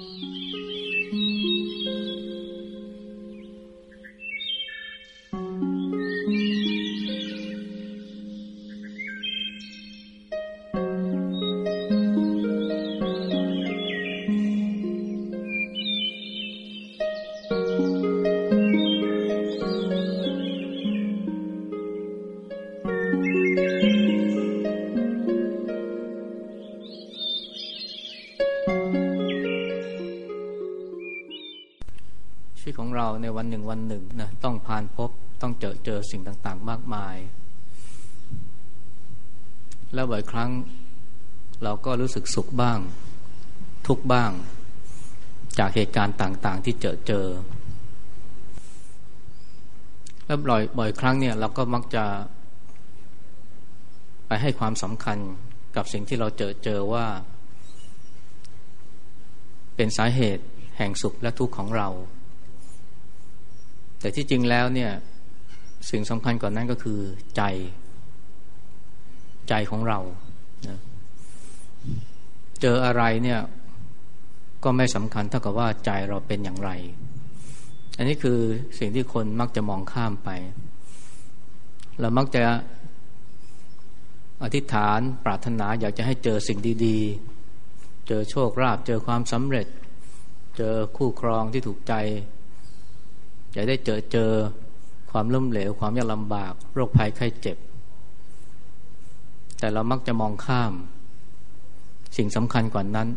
วั วันหนึ่งนะต้องผ่านพบต้องเจอเจอสิ่งต่างๆ มากมาย แล้วบ่อยครั้งเราก็รู้สึกสุขบ้าง ทุกบ้าง จากเหตุการณ์ต่างๆ ที่เจอเจอ แล้วบ่อยบ่อยครั้งเนี่ยเราก็มักจะ ไปให้ความสำคัญกับสิ่งที่เราเจอเจอว่า เป็นสาเหตุแห่งสุขและทุกข์ของเรา แต่ที่จริงแล้วเนี่ยสิ่งสำคัญกว่านนั้นก็คือใจใจของเรานะเจออะไรเนี่ยก็ไม่สำคัญเท่ากับว่าใจเราเป็นอย่างไร อันนี้คือสิ่งที่คนมักจะมองข้ามไป เรามักจะอธิษฐานปรารถนาอยากจะให้เจอสิ่งดีๆ เจอโชคราบเจอความสำเร็จ เจอคู่ครองที่ถูกใจ อย่าได้เจอเจอความล้มเหลว ความยากลำบาก โรคภัยไข้เจ็บ แต่เรามักจะมองข้าม สิ่งสำคัญกว่านั้น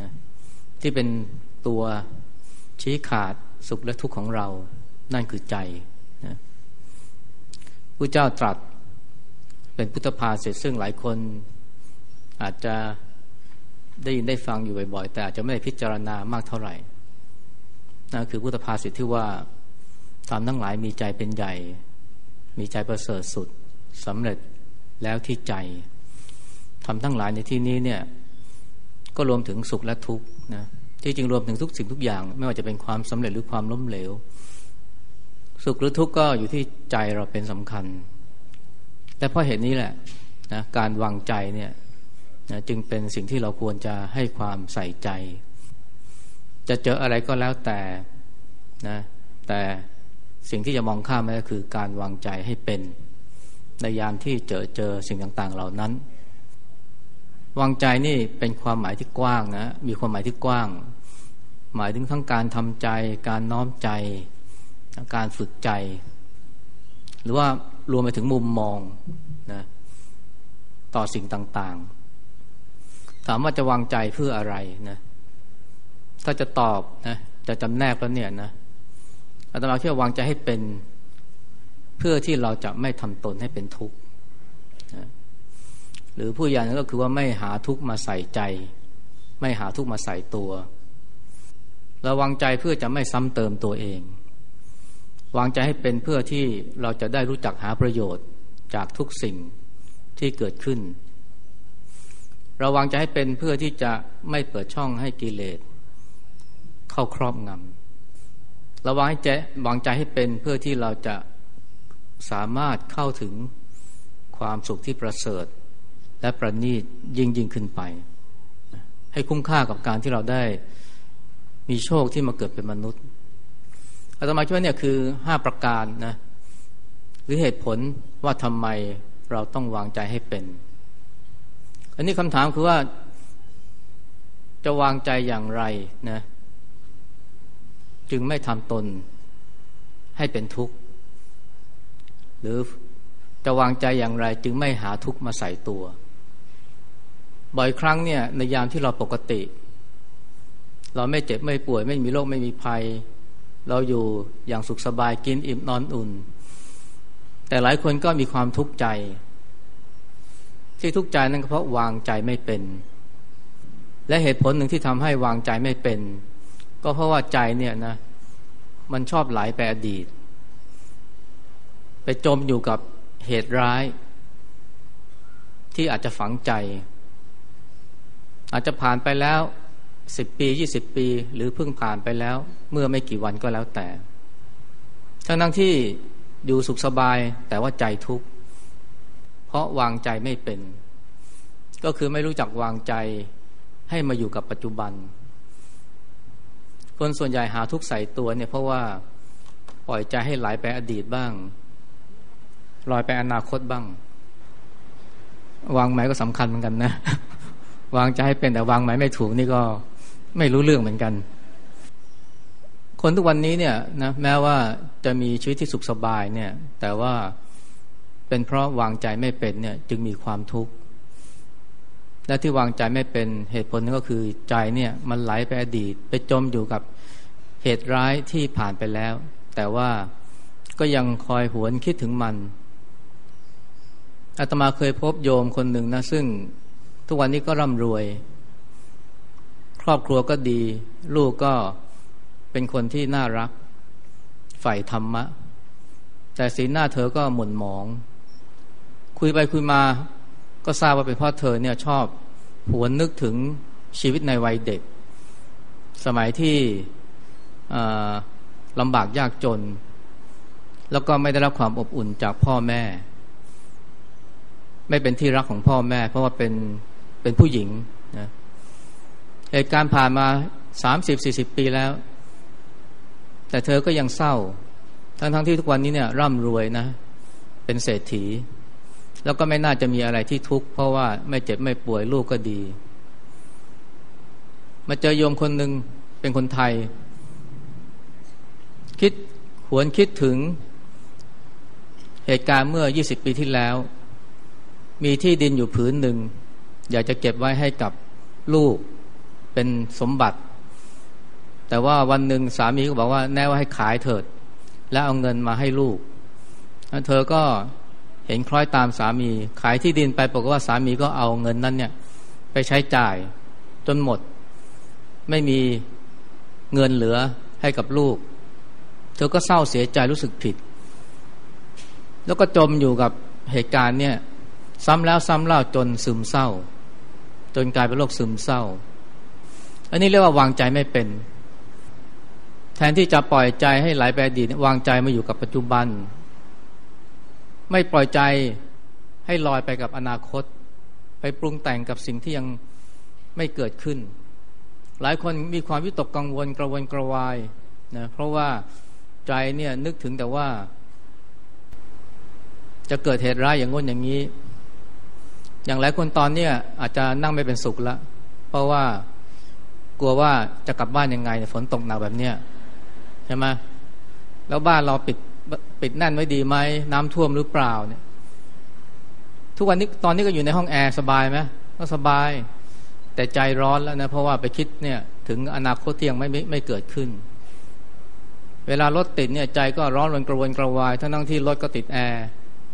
นะที่เป็นตัวชี้ขาดสุขและทุกข์ของเรา นั่นคือใจนะผู้เจ้าตรัสเป็นพุทธภาษิตซึ่งหลายคนอาจจะได้ยินได้ฟังอยู่บ่อยๆ แต่อาจจะไม่ได้พิจารณามากเท่าไหร่ นั่นคือพุทธภาษิตที่ว่าทำทั้งหลายมีใจเป็นใหญ่ มีใจประเสริฐสุดสำเร็จแล้วที่ใจทำทั้งหลายในที่นี้เนี่ยก็รวมถึงสุขและทุกข์นะที่จริงรวมถึงทุกสิ่งทุกอย่าง ไม่ว่าจะเป็นความสำเร็จหรือความล้มเหลว สุขหรือทุกข์ก็อยู่ที่ใจเราเป็นสำคัญ และเพราะเหตุนี้แหละนะการวางใจเนี่ยนะจึงเป็นสิ่งที่เราควรจะให้ความใส่ใจ จะเจออะไรก็แล้วแต่นะแต่สิ่งที่จะมองข้ามไม่ก็คือการวางใจให้เป็นในยามที่เจอเจอสิ่งต่างๆเหล่านั้น วางใจนี่เป็นความหมายที่กว้างนะมีความหมายที่กว้าง หมายถึงทั้งการทำใจ การน้อมใจ การฝึกใจ หรือว่ารวมไปถึงมุมมองนะต่อสิ่งต่างๆ ถามว่าจะวางใจเพื่ออะไรนะ ถ้าจะตอบนะจะจำแนกแล้วเนี่ยนะอาตมาเชื่อวางใจให้เป็นเพื่อที่เราจะไม่ทำตนให้เป็นทุกข์นะหรือผู้ยานก็คือว่าไม่หาทุกข์มาใส่ใจ ไม่หาทุกข์มาใส่ตัวเราวางใจเพื่อจะไม่ซ้ำเติมตัวเอง วางใจให้เป็นเพื่อที่เราจะได้รู้จักหาประโยชน์จากทุกสิ่งที่เกิดขึ้นเราวางใจให้เป็นเพื่อที่จะไม่เปิดช่องให้กิเลส เข้าครอบงำระวังให้ใจวางใจให้เป็นเพื่อที่เราจะสามารถเข้าถึงความสุขที่ประเสริฐ และประณีตยิ่งยิ่งขึ้นไป ให้คุ้มค่ากับการที่เราได้มีโชคที่มาเกิดเป็นมนุษย์อาตมาคิดว่าเนี่ยคือห้าประการนะหรือเหตุผลว่าทำไมเราต้องวางใจให้เป็น อันนี้คำถามคือว่าจะวางใจอย่างไรนะ จึงไม่ทำตนให้เป็นทุกข์ หรือจะวางใจอย่างไรจึงไม่หาทุกข์มาใส่ตัว บ่อยครั้งเนี่ยในยามที่เราปกติ เราไม่เจ็บไม่ป่วย ไม่มีโรคไม่มีภัย เราอยู่อย่างสุขสบายกินอิ่มนอนอุ่น แต่หลายคนก็มีความทุกข์ใจ ที่ทุกข์ใจนั่นก็เพราะวางใจไม่เป็น และเหตุผลหนึ่งที่ทำให้วางใจไม่เป็น ก็เพราะว่าใจเนี่ยนะ มันชอบไหลไปอดีต ไปจมอยู่กับเหตุร้าย ที่อาจจะฝังใจ อาจจะผ่านไปแล้วสิบปียี่สิบปี หรือเพิ่งผ่านไปแล้ว เมื่อไม่กี่วันก็แล้วแต่ ทั้งนั้นที่อยู่สุขสบายแต่ว่าใจทุกข์ เพราะวางใจไม่เป็น ก็คือไม่รู้จักวางใจให้มาอยู่กับปัจจุบัน คนส่วนใหญ่หาทุกข์ใส่ตัวเนี่ยเพราะว่าปล่อยใจให้ไหลไปอดีตบ้างลอยไปอนาคตบ้าง วางไหมก็สำคัญเหมือนกันนะ วางใจให้เป็นแต่วางไหมไม่ถูกนี่ก็ไม่รู้เรื่องเหมือนกัน คนทุกวันนี้เนี่ยนะแม้ว่าจะมีชีวิตที่สุขสบายเนี่ย แต่ว่าเป็นเพราะวางใจไม่เป็นเนี่ย จึงมีความทุกข์ และที่วางใจไม่เป็นเหตุผลนึงก็คือใจเนี่ยมันไหลไปอดีต ไปจมอยู่กับเหตุร้ายที่ผ่านไปแล้ว แต่ว่าก็ยังคอยหวนคิดถึงมันอาตมาเคยพบโยมคนหนึ่งนะ ซึ่งทุกวันนี้ก็ร่ำรวย ครอบครัวก็ดี ลูกก็เป็นคนที่น่ารักใฝ่ธรรมะ แต่สีหน้าเธอก็หม่นหมอง คุยไปคุยมา ก็ทราบว่าเป็นเพราะเธอเนี่ยชอบหวนนึกถึงชีวิตในวัยเด็ก สมัยที่ลำบากยากจน แล้วก็ไม่ได้รับความอบอุ่นจากพ่อแม่ ไม่เป็นที่รักของพ่อแม่ เพราะว่าเป็นเป็นผู้หญิงนะเหตุการณ์ผ่านมาสามสิบสี่สิบปีแล้ว แต่เธอก็ยังเศร้า ทั้งทั้งที่ทุกวันนี้เนี่ยร่ำรวยนะ เป็นเศรษฐี แล้วก็ไม่น่าจะมีอะไรที่ทุกข์เพราะว่าไม่เจ็บไม่ป่วยลูกก็ดี มาเจอโยมคนหนึ่งเป็นคนไทย คิดหวนคิดถึงเหตุการณ์เมื่อ 20 ปีที่แล้ว มีที่ดินอยู่ผืนหนึ่ง อยากจะเก็บไว้ให้กับลูกเป็นสมบัติ แต่ว่าวันหนึ่งสามีก็บอกว่าแน่ว่าให้ขายเถิด แล้วเอาเงินมาให้ลูก เธอก็ เห็นคล้อยตามสามี ขายที่ดินไปปรากฏว่าสามีก็เอาเงินนั้นเนี่ยไปใช้จ่ายจนหมด ไม่มีเงินเหลือให้กับลูก เธอก็เศร้าเสียใจรู้สึกผิด แล้วก็จมอยู่กับเหตุการณ์เนี่ยซ้ำแล้วซ้ำเล่าจนซึมเศร้า จนกลายเป็นโรคซึมเศร้า อันนี้เรียกว่าวางใจไม่เป็น แทนที่จะปล่อยใจให้ไหลไปอดีตวางใจมาอยู่กับปัจจุบัน ไม่ปล่อยใจให้ลอยไปกับอนาคต ไปปรุงแต่งกับสิ่งที่ยังไม่เกิดขึ้น หลายคนมีความวิตกกังวลกระวนกระวายนะเพราะว่าใจเนี่ยนึกถึงแต่ว่า จะเกิดเหตุร้ายอย่างง้นอย่างนี้ อย่างหลายคนตอนเนี้อาจจะนั่งไม่เป็นสุขละเพราะว่ากลัวว่าจะกลับบ้านยังไงฝนตกหนักแบบเนี้ยใช่ไหมแล้วบ้านเราปิด ปิดแน่นไว้ดีไหมน้ำท่วมหรือเปล่าเนี่ย ทุกวันนี้ตอนนี้ก็อยู่ในห้องแอร์สบายไหมก็สบาย แต่ใจร้อนแล้วนะเพราะว่าไปคิดเนี่ยถึงอนาคตที่ยังไม่ไม่ไม่เกิดขึ้น เวลารถติดเนี่ยใจก็ร้อนรนกระวนกระวายทั้งทั้งที่รถก็ติดแอร์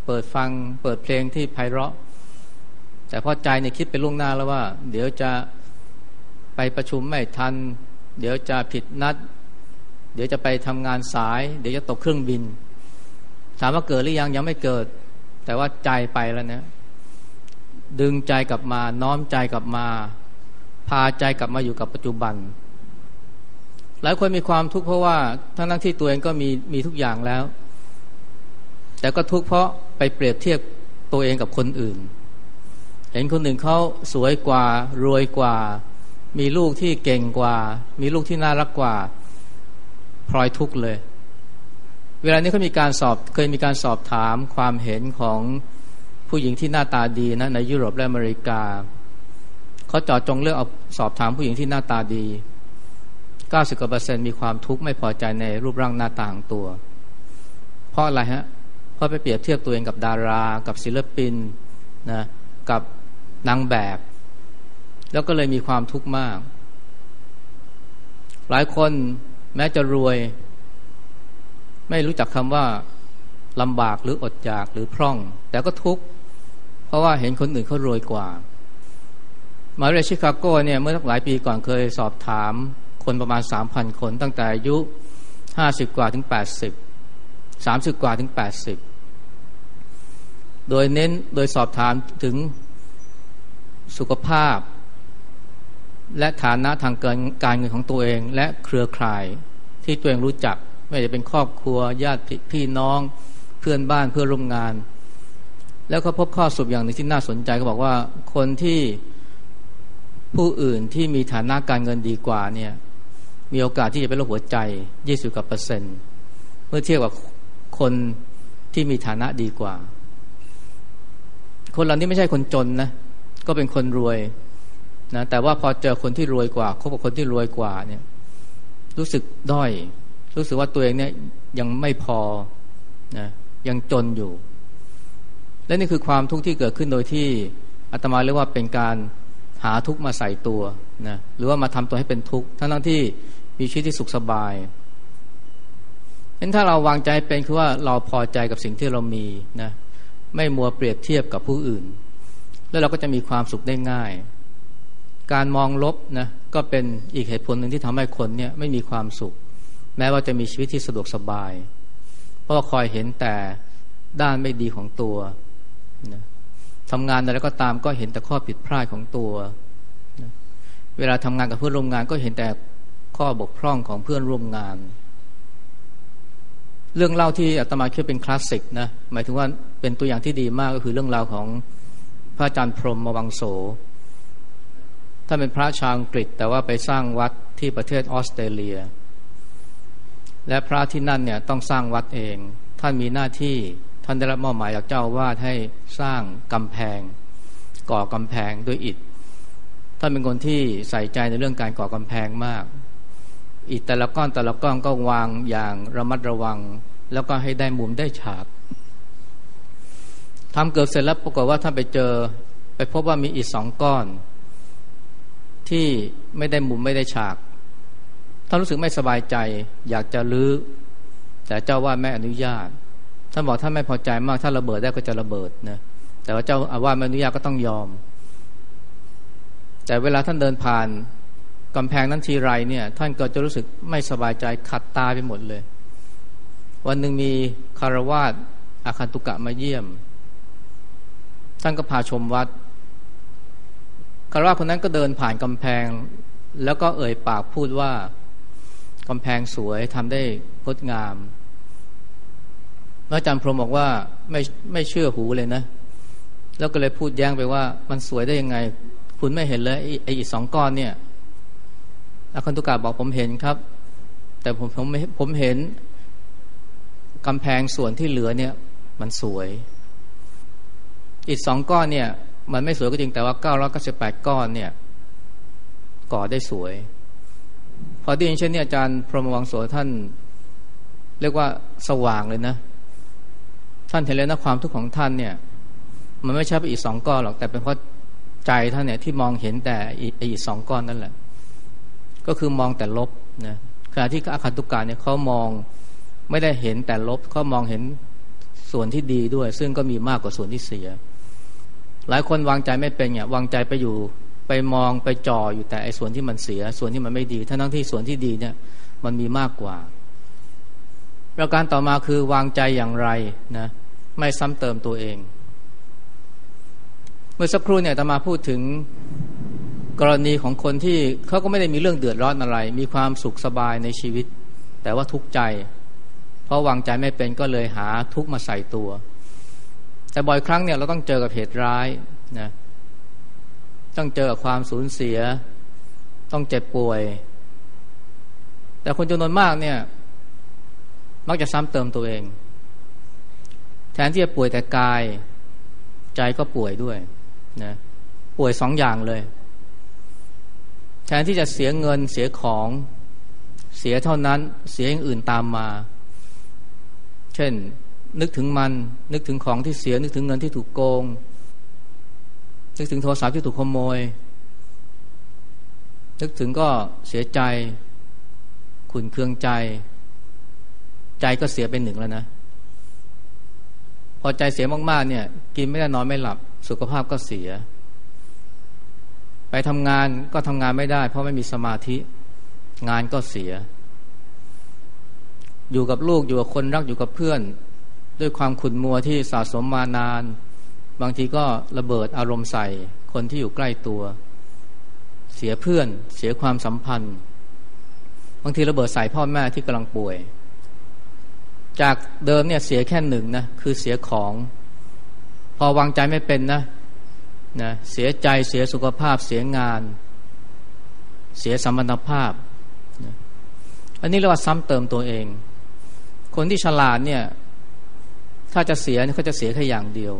เปิดฟังเปิดเพลงที่ไพเราะ แต่พอใจเนี่ยคิดไปล่วงหน้าแล้วว่า เดี๋ยวจะไปประชุมไม่ทัน เดี๋ยวจะผิดนัด เดี๋ยวจะไปทำงานสาย เดี๋ยวจะตกเครื่องบิน ถามว่าเกิดหรือยังยังไม่เกิด แต่ว่าใจไปแล้วนะดึงใจกลับมาน้อมใจกลับมา พาใจกลับมาอยู่กับปัจจุบัน หลายคนมีความทุกข์เพราะว่าทั้งทั้งที่ตัวเองก็มีมีทุกอย่างแล้ว แต่ก็ทุกข์เพราะไปเปรียบเทียบตัวเองกับคนอื่น เห็นคนอื่นเขาสวยกว่ารวยกว่า มีลูกที่เก่งกว่า มีลูกที่น่ารักกว่าพลอยทุกข์เลย เวลานี้เขามีการสอบเคยมีการสอบถามความเห็นของผู้หญิงที่หน้าตาดีนะในยุโรปและอเมริกาเขาจอดจงเลือกเอาสอบถามผู้หญิงที่หน้าตาดี 90กว่าเปอร์เซ็นต์มีความทุกข์ไม่พอใจในรูปร่างหน้าตาของตัว เพราะอะไรฮะ เพราะไปเปรียบเทียบตัวเองกับดารา กับศิลปินนะกับนางแบบ แล้วก็เลยมีความทุกข์มาก หลายคนแม้จะรวย ไม่รู้จักคำว่าลำบากหรืออดอยากหรือพร่อง แต่ก็ทุกข์เพราะว่าเห็นคนอื่นเขารวยกว่า มาเรียชิคาโกเนี่ยเมื่อหลายปีก่อนเคยสอบถามคนประมาณสามพันคนตั้งแต่อายุห้าสิบกว่าถึงแปดสิบสามสิบกว่าถึงแปดสิบโดยเน้นโดยสอบถามถึงสุขภาพ และฐานะทางการเงินของตัวเองและเครือข่ายที่ตัวเองรู้จัก ไม่ว่าจะเป็นครอบครัวญาติพี่น้องเพื่อนบ้านเพื่อนร่วมงาน แล้วก็พบข้อสรุปอย่างหนึ่งที่น่าสนใจก็บอกว่าคนที่ผู้อื่นที่มีฐานะการเงินดีกว่าเนี่ยมีโอกาสที่จะเป็นโรคหัวใจยี่สิบกว่าเปอร์เซ็นต์เมื่อเทียบกับคนที่มีฐานะดีกว่า คนเหล่านี้ไม่ใช่คนจนนะก็เป็นคนรวยนะแต่ว่าพอเจอคนที่รวยกว่าคบกับคนที่รวยกว่าเนี่ยรู้สึกด้อย รู้สึกว่าตัวเองเนี่ยยังไม่พอนะยังจนอยู่ และนี่คือความทุกข์ที่เกิดขึ้นโดยที่อาตมาเรียกว่าเป็นการหาทุกข์มาใส่ตัวนะหรือว่ามาทำตัวให้เป็นทุกข์ทั้งทั้งที่มีชีวิตที่สุขสบายเห็นถ้าเราวางใจเป็นคือว่าเราพอใจกับสิ่งที่เรามีนะไม่มัวเปรียบเทียบกับผู้อื่น แล้วเราก็จะมีความสุขได้ง่าย การมองลบนะก็เป็นอีกเหตุผลหนึ่งที่ทำให้คนเนี่ยไม่มีความสุข แม้ว่าจะมีชีวิตที่สะดวกสบาย เพราะคอยเห็นแต่ด้านไม่ดีของตัวนะทำงานอะไรก็ตามก็เห็นแต่ข้อผิดพลาดของตัวนะเวลาทำงานกับเพื่อนร่วมงานก็เห็นแต่ข้อบกพร่องของเพื่อนร่วมงาน เรื่องเล่าที่อาตมาคิดเป็นคลาสสิกนะหมายถึงว่าเป็นตัวอย่างที่ดีมากก็คือเรื่องราวของพระอาจารย์พรหมมวังโสท่านเป็นพระชาวอังกฤษ แต่ว่าไปสร้างวัดที่ประเทศออสเตรเลีย และพระที่นั่นเนี่ยต้องสร้างวัดเอง ท่านมีหน้าที่ท่านได้รับมอบหมายจากเจ้าวาดให้สร้างกำแพง ก่อกำแพงด้วยอิฐท่านเป็นคนที่ใส่ใจในเรื่องการก่อกำแพงมาก อิฐแต่ละก้อนแต่ละก้อนก็วางอย่างระมัดระวัง แล้วก็ให้ได้มุมได้ฉากทำเกือบเสร็จแล้วปรากฏว่าท่านไปเจอ ไปพบว่ามีอิฐสองก้อน ที่ไม่ได้มุมไม่ได้ฉาก ท่านรู้สึกไม่สบายใจ อยากจะลื้อแต่เจ้าว่าไม่อนุญาตท่านบอกท่าไม่พอใจมากถ้าระเบิดได้ก็จะระเบิดนะแต่ว่าเจ้าอาวาสไม่อนุญาตก็ต้องยอม แต่เวลาท่านเดินผ่านกำแพงนั้นทีไรเนี่ย ท่านก็จะรู้สึกไม่สบายใจขัดตาไปหมดเลย วันหนึ่งมีคารวาสอาคันตุกะมาเยี่ยม ท่านก็พาชมวัดคารวาสคนนั้นก็เดินผ่านกำแพง แล้วก็เอ่ยปากพูดว่า กำแพงสวยทำได้งดงามอาจารย์พรมบอกว่าไม่ไม่เชื่อหูเลยนะ แล้วก็เลยพูดแย้งไปว่า มันสวยได้ยังไง คุณไม่เห็นเลยไอ้อีกสองก้อนเนี่ยอาคันตุกาบอกผมเห็นครับ แต่ผมผมผมเห็นกำแพงส่วนที่เหลือเนี่ย มันสวย อีกสองก้อนเนี่ย มันไม่สวยก็จริงแต่ว่าเก้าร้อยเก้าสิบแปดก้อนเนี่ย ก่อได้สวย พอได้ยินเช่นนี้อาจารย์พรหมวังโสท่าน เรียกว่าสว่างเลยนะ ท่านเห็นเลยนะความทุกข์ของท่านเนี่ย มันไม่ใช่ไปอีกสองก้อนหรอก แต่เป็นเพราะใจท่านเนี่ยที่มองเห็นแต่อีกสองก้อนนั่นแหละ ก็คือมองแต่ลบนะขณะที่อาคันตุกกาเนี่ยเขามองไม่ได้เห็นแต่ลบเขามองเห็นส่วนที่ดีด้วย ซึ่งก็มีมากกว่าส่วนที่เสีย หลายคนวางใจไม่เป็นเนี่ยวางใจไปอยู่ ไปมองไปจ่ออยู่แต่ไอ้ส่วนที่มันเสีย ส่วนที่มันไม่ดีทั้งที่ส่วนที่ดีเนี่ยมันมีมากกว่า ประการต่อมาคือวางใจอย่างไรนะไม่ซ้ำเติมตัวเอง เมื่อสักครู่เนี่ยตมาพูดถึงกรณีของคนที่เขาก็ไม่ได้มีเรื่องเดือดร้อนอะไร มีความสุขสบายในชีวิต แต่ว่าทุกข์ใจ เพราะวางใจไม่เป็นก็เลยหาทุกข์มาใส่ตัว แต่บ่อยครั้งเนี่ยเราต้องเจอกับเหตุร้ายนะ ต้องเจอความสูญเสีย ต้องเจ็บป่วย แต่คนจำนวนมากเนี่ย มักจะซ้ำเติมตัวเอง แทนที่จะป่วยแต่กาย ใจก็ป่วยด้วยนะป่วยสองอย่างเลย แทนที่จะเสียเงินเสียของเสียเท่านั้นเสียอย่างอื่นตามมา เช่น นึกถึงมัน นึกถึงของที่เสียนึกถึงเงินที่ถูกโกง นึกถึงโทรศัพท์ที่ถูกขโมย นึกถึงก็เสียใจ ขุนเคืองใจ ใจก็เสียเป็นหนึ่งแล้วนะ พอใจเสียมากๆ เนี่ย กินไม่ได้นอนไม่หลับ สุขภาพก็เสีย ไปทำงานก็ทำงานไม่ได้ เพราะไม่มีสมาธิ งานก็เสีย อยู่กับลูกอยู่กับคนรักอยู่กับเพื่อน ด้วยความขุ่นมัวที่สะสมมานาน บางทีก็ระเบิดอารมณ์ใส่ คนที่อยู่ใกล้ตัว เสียเพื่อน เสียความสัมพันธ์ บางทีระเบิดใส่พ่อแม่ที่กำลังป่วย จากเดิมเนี่ยเสียแค่หนึ่งนะคือเสียของ พอวางใจไม่เป็นนะนะเสียใจเสียสุขภาพเสียงาน เสียสมรรถภาพนะอันนี้เรียกว่าซ้ำเติมตัวเอง คนที่ฉลาดเนี่ย ถ้าจะเสียเขาจะเสียแค่อย่างเดียว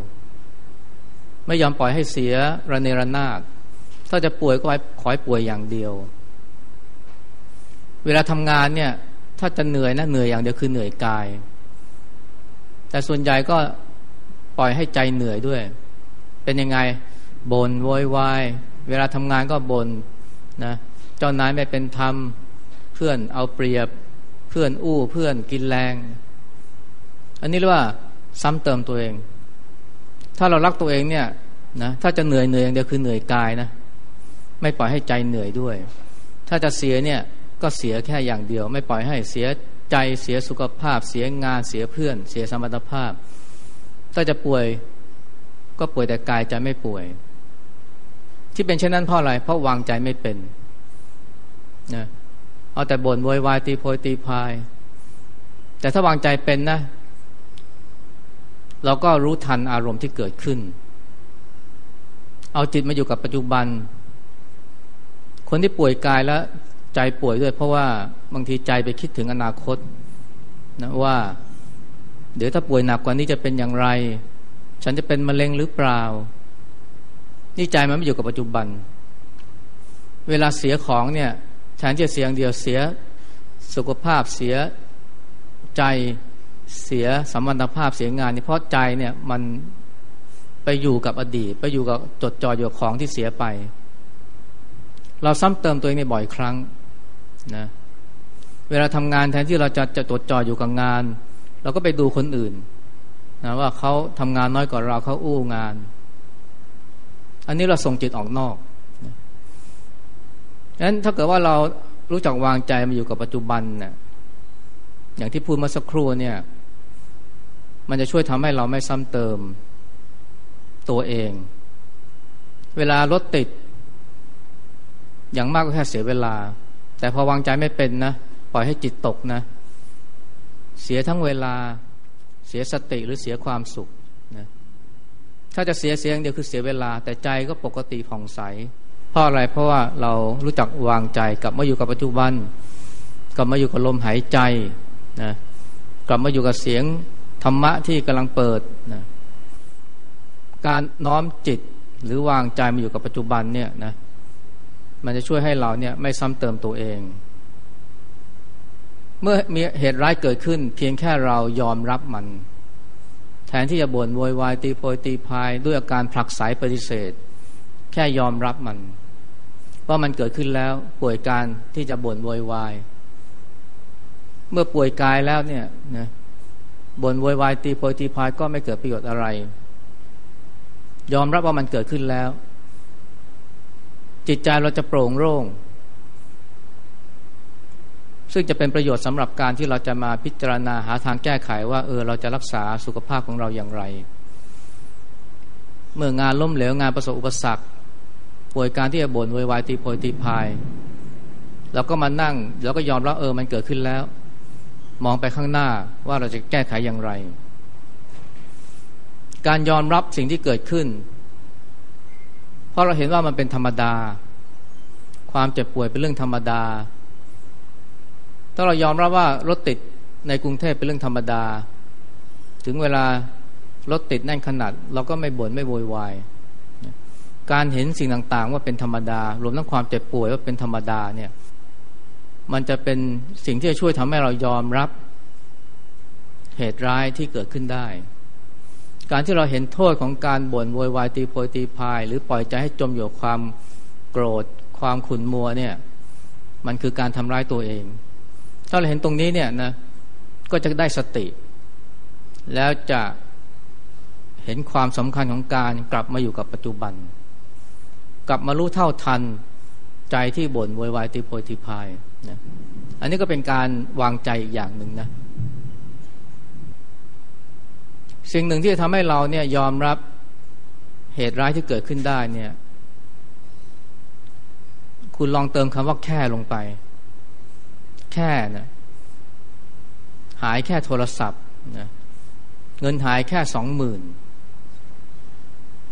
ไม่ยอมปล่อยให้เสียระเนระนาด ถ้าจะป่วยก็ขอให้ป่วยอย่างเดียว เวลาทำงานเนี่ย ถ้าจะเหนื่อยนะเหนื่อยอย่างเดียวคือเหนื่อยกาย แต่ส่วนใหญ่ก็ปล่อยให้ใจเหนื่อยด้วย เป็นยังไงบน่นโวยวายเวลาทำงานก็บน่นนะเจ้านายไม่เป็นธรรมเพื่อนเอาเปรียบเพื่อนอู้เพื่อนกินแรง อันนี้เรียกว่าซ้ำเติมตัวเอง ถ้าเรารักตัวเองเนี่ยนะถ้าจะเหนื่อยเหนื่อยอย่างเดียวคือเหนื่อยกายนะ ไม่ปล่อยให้ใจเหนื่อยด้วย ถ้าจะเสียเนี่ยก็เสียแค่อย่างเดียว ไม่ปล่อยให้เสียใจเสียสุขภาพ เสียงานเสียเพื่อน เสียสมรรถภาพ ถ้าจะป่วยก็ป่วยแต่กายใจไม่ป่วย ที่เป็นเช่นนั้นเพราะอะไร เพราะวางใจไม่เป็นนะเอาแต่บ่นโวยวายตีโพยตีพาย แต่ถ้าวางใจเป็นนะ เราก็รู้ทันอารมณ์ที่เกิดขึ้น เอาจิตมาอยู่กับปัจจุบัน คนที่ป่วยกายแล้วใจป่วยด้วย เพราะว่าบางทีใจไปคิดถึงอนาคตนะว่า เดี๋ยวถ้าป่วยหนักกว่านี้จะเป็นอย่างไร ฉันจะเป็นมะเร็งหรือเปล่า นี่ใจมันไม่อยู่กับปัจจุบัน เวลาเสียของเนี่ยแทนที่จะเสียงเดียวเสียสุขภาพเสียใจ เสียสัมพันธภาพเสียงานนี่เพราะใจเนี่ยมันไปอยู่กับอดีต ไปอยู่กับจดจ่ออยู่ของที่เสียไป เราซ้ำเติมตัวเองในบ่อยครั้งนะเวลาทำงานแทนที่เราจะจะจดจ่ออยู่กับงาน เราก็ไปดูคนอื่นนะว่าเขาทำงานน้อยกว่าเราเขาอู้งาน อันนี้เราส่งจิตออกนอกนั้นถ้าเกิดว่าเรารู้จักวางใจมาอยู่กับปัจจุบันเนี่ยอย่างที่พูดมาสักครู่เนี่ย มันจะช่วยทำให้เราไม่ซ้ำเติมตัวเอง เวลารถติด อย่างมากก็แค่เสียเวลา แต่พอวางใจไม่เป็นนะ ปล่อยให้จิตตกนะ เสียทั้งเวลา เสียสติหรือเสียความสุขนะถ้าจะเสียเสียงเดียวคือเสียเวลา แต่ใจก็ปกติผ่องใส เพราะอะไรเพราะว่าเรารู้จักวางใจกลับมาอยู่กับปัจจุบันกลับมาอยู่กับลมหายใจนะกลับมาอยู่กับเสียง ธรรมะที่กำลังเปิดนะการน้อมจิตหรือวางใจมาอยู่กับปัจจุบันเนี่ยนะมันจะช่วยให้เราเนี่ยไม่ซ้ำเติมตัวเอง เมื่อมีเหตุร้ายเกิดขึ้น เพียงแค่เรายอมรับมัน แทนที่จะบ่นโวยวายตีโพยตีพายด้วยอาการผลักไสปฏิเสธ แค่ยอมรับมัน ว่ามันเกิดขึ้นแล้วป่วยการที่จะบ่นโวยวายเมื่อป่วยกายแล้วเนี่ยนะ บ่นโวยวายตีโพยตีพายก็ไม่เกิดประโยชน์อะไร ยอมรับว่ามันเกิดขึ้นแล้ว จิตใจเราจะโปร่งโล่งซึ่งจะเป็นประโยชน์สำหรับการที่เราจะมาพิจารณาหาทางแก้ไขว่าเออเราจะรักษาสุขภาพของเราอย่างไร เมื่องานล้มเหลวงานประสบอุปสรรคป่วยการที่จะบ่นวยวายตีโพยตีพายเราก็มานั่งเราก็ยอมรับเออมันเกิดขึ้นแล้ว มองไปข้างหน้าว่าเราจะแก้ไขอย่างไร การยอมรับสิ่งที่เกิดขึ้น เพราะเราเห็นว่ามันเป็นธรรมดา ความเจ็บป่วยเป็นเรื่องธรรมดา ถ้าเรายอมรับว่ารถติดในกรุงเทพเป็นเรื่องธรรมดา ถึงเวลารถติดแน่นขนาด เราก็ไม่บ่นไม่โวยวายการเห็นสิ่งต่างๆ ว่าเป็นธรรมดา รวมทั้งความเจ็บป่วยว่าเป็นธรรมดาเนี่ย มันจะเป็นสิ่งที่จะช่วยทำให้เรายอมรับเหตุร้ายที่เกิดขึ้นได้ การที่เราเห็นโทษของการบ่นโวยวายตีโพยตีพาย หรือปล่อยใจให้จมอยู่ความโกรธ ความขุ่นมัวเนี่ย มันคือการทำร้ายตัวเอง ถ้าเราเห็นตรงนี้เนี่ยนะก็จะได้สติ แล้วจะเห็นความสำคัญของการกลับมาอยู่กับปัจจุบัน กลับมารู้เท่าทันใจที่บ่นโวยวายตีโพยตีพาย นะอันนี้ก็เป็นการวางใจอีกอย่างหนึ่งนะสิ่งหนึ่งที่จะทำให้เราเนี่ยยอมรับเหตุร้ายที่เกิดขึ้นได้เนี่ย คุณลองเติมคำว่าแค่ลงไป แค่นะหายแค่โทรศัพท์นะเงินหายแค่สองหมื่น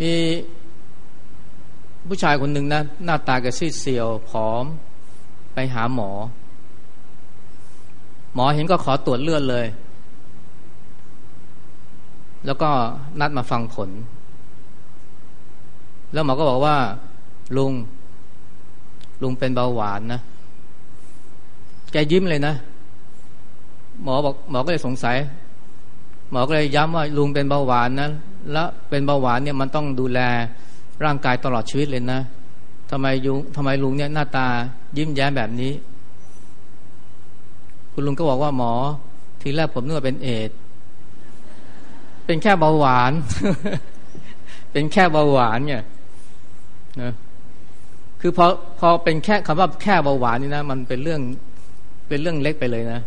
มีผู้ชายคนหนึ่งนะหน้าตากระซีดเซียวผอม ไปหาหมอ หมอเห็นก็ขอตรวจเลือดเลย แล้วก็นัดมาฟังผล แล้วหมอก็บอกว่า ลุง ลุงเป็นเบาหวานนะ แกยิ้มเลยนะ หมอบอกหมอก็เลยสงสัย หมอก็เลยย้ำว่า ลุงเป็นเบาหวานนะ แล้วเป็นเบาหวานเนี่ยมันต้องดูแลร่างกายตลอดชีวิตเลยนะ ทำไมยุงทำไมลุงเนี่ยหน้าตายิ้มแย้มแบบนี้ คุณลุงก็บอกว่าหมอ ทีแรกผมนึกว่าเป็นเอดเป็นแค่เบาหวาน เป็นแค่เบาหวานเนี่ยนะคือพอพอเป็นแค่คำว่าแค่เบาหวานนี่นะ มันเป็นเรื่องเป็นเรื่องเล็กไปเลยนะ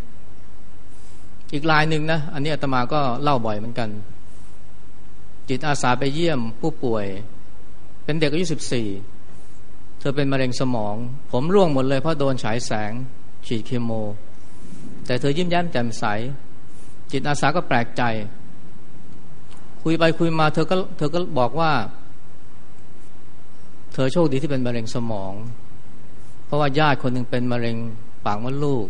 อีกลายหนึ่งนะ อันนี้อาตมาก็เล่าบ่อยเหมือนกัน จิตอาสาไปเยี่ยมผู้ป่วย เป็นเด็กอายุสิบสี่ เธอเป็นมะเร็งสมอง ผมร่วงหมดเลยเพราะโดนฉายแสง ฉีดเคมแต่เธอยิ้มแย้มแจ่มใส จิตอาสาก็แปลกใจ คุยไปคุยมาเธอก็เธอก็บอกว่า เธอโชคดีที่เป็นมะเร็งสมอง เพราะว่าญาติคนหนึ่งเป็นมะเร็งปากมดลูก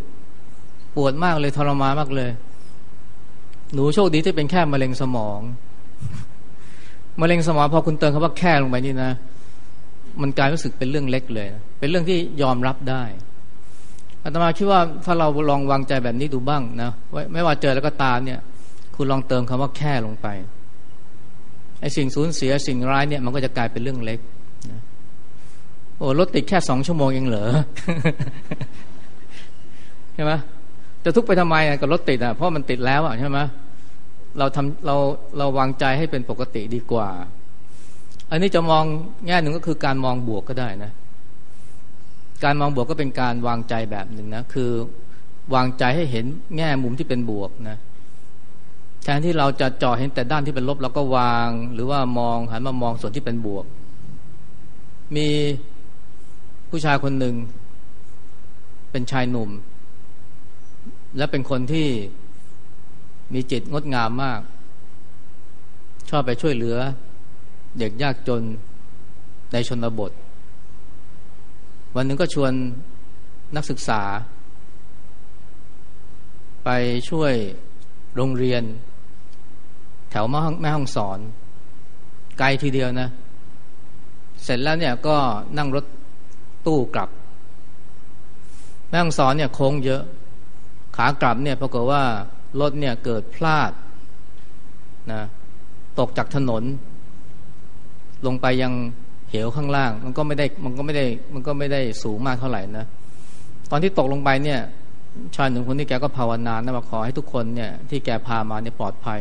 ปวดมากเลยทรมานมากเลย หนูโชคดีที่เป็นแค่มะเร็งสมองมะเร็งสมองพอคุณเติมคำว่าแค่ลงไปนี่นะ มันกลายรู้สึกเป็นเรื่องเล็กเลย เป็นเรื่องที่ยอมรับได้อาตมาคิดว่าถ้าเราลองวางใจแบบนี้ดูบ้างนะไม่ว่าเจอแล้วก็ตามเนี่ย คุณลองเติมคำว่าแค่ลงไปไอ้สิ่งสูญเสียสิ่งร้ายเนี่ยมันก็จะกลายเป็นเรื่องเล็กนะโอ้รถติดแค่สองชั่วโมงเองเหรอใช่ไหมจะทุกไปทำไมกับรถติดอะเพราะมันติดแล้วอะใช่ไหมเราทำเราเราวางใจให้เป็นปกติดีกว่า อันนี้จะมองแง่หนึ่งก็คือการมองบวกก็ได้นะ การมองบวกก็เป็นการวางใจแบบหนึ่งนะ คือวางใจให้เห็นแง่มุมที่เป็นบวกนะ แทนที่เราจะจ่อเห็นแต่ด้านที่เป็นลบเราก็วาง หรือว่ามองหันมามองส่วนที่เป็นบวก มีผู้ชายคนหนึ่ง เป็นชายหนุ่ม และเป็นคนที่มีจิตงดงามมาก ชอบไปช่วยเหลือ เด็กยากจนในชนบท วันหนึ่งก็ชวนนักศึกษา ไปช่วยโรงเรียน แถวแม่ห้องสอน ไกลทีเดียวนะ เสร็จแล้วเนี่ยก็นั่งรถตู้กลับ แม่ห้องสอนเนี่ยโค้งเยอะ ขากลับเนี่ยปรากฏว่ารถเนี่ยเกิดพลาดนะตกจากถนน ลงไปยังเหวข้างล่าง มันก็ไม่ได้มันก็ไม่ได้มันก็ไม่ได้สูงมากเท่าไหร่นะ ตอนที่ตกลงไปเนี่ยชายหนึ่งคนที่แกก็ภาวนานะว่าขอให้ทุกคนเนี่ยที่แกพามาเนี่ยปลอดภัย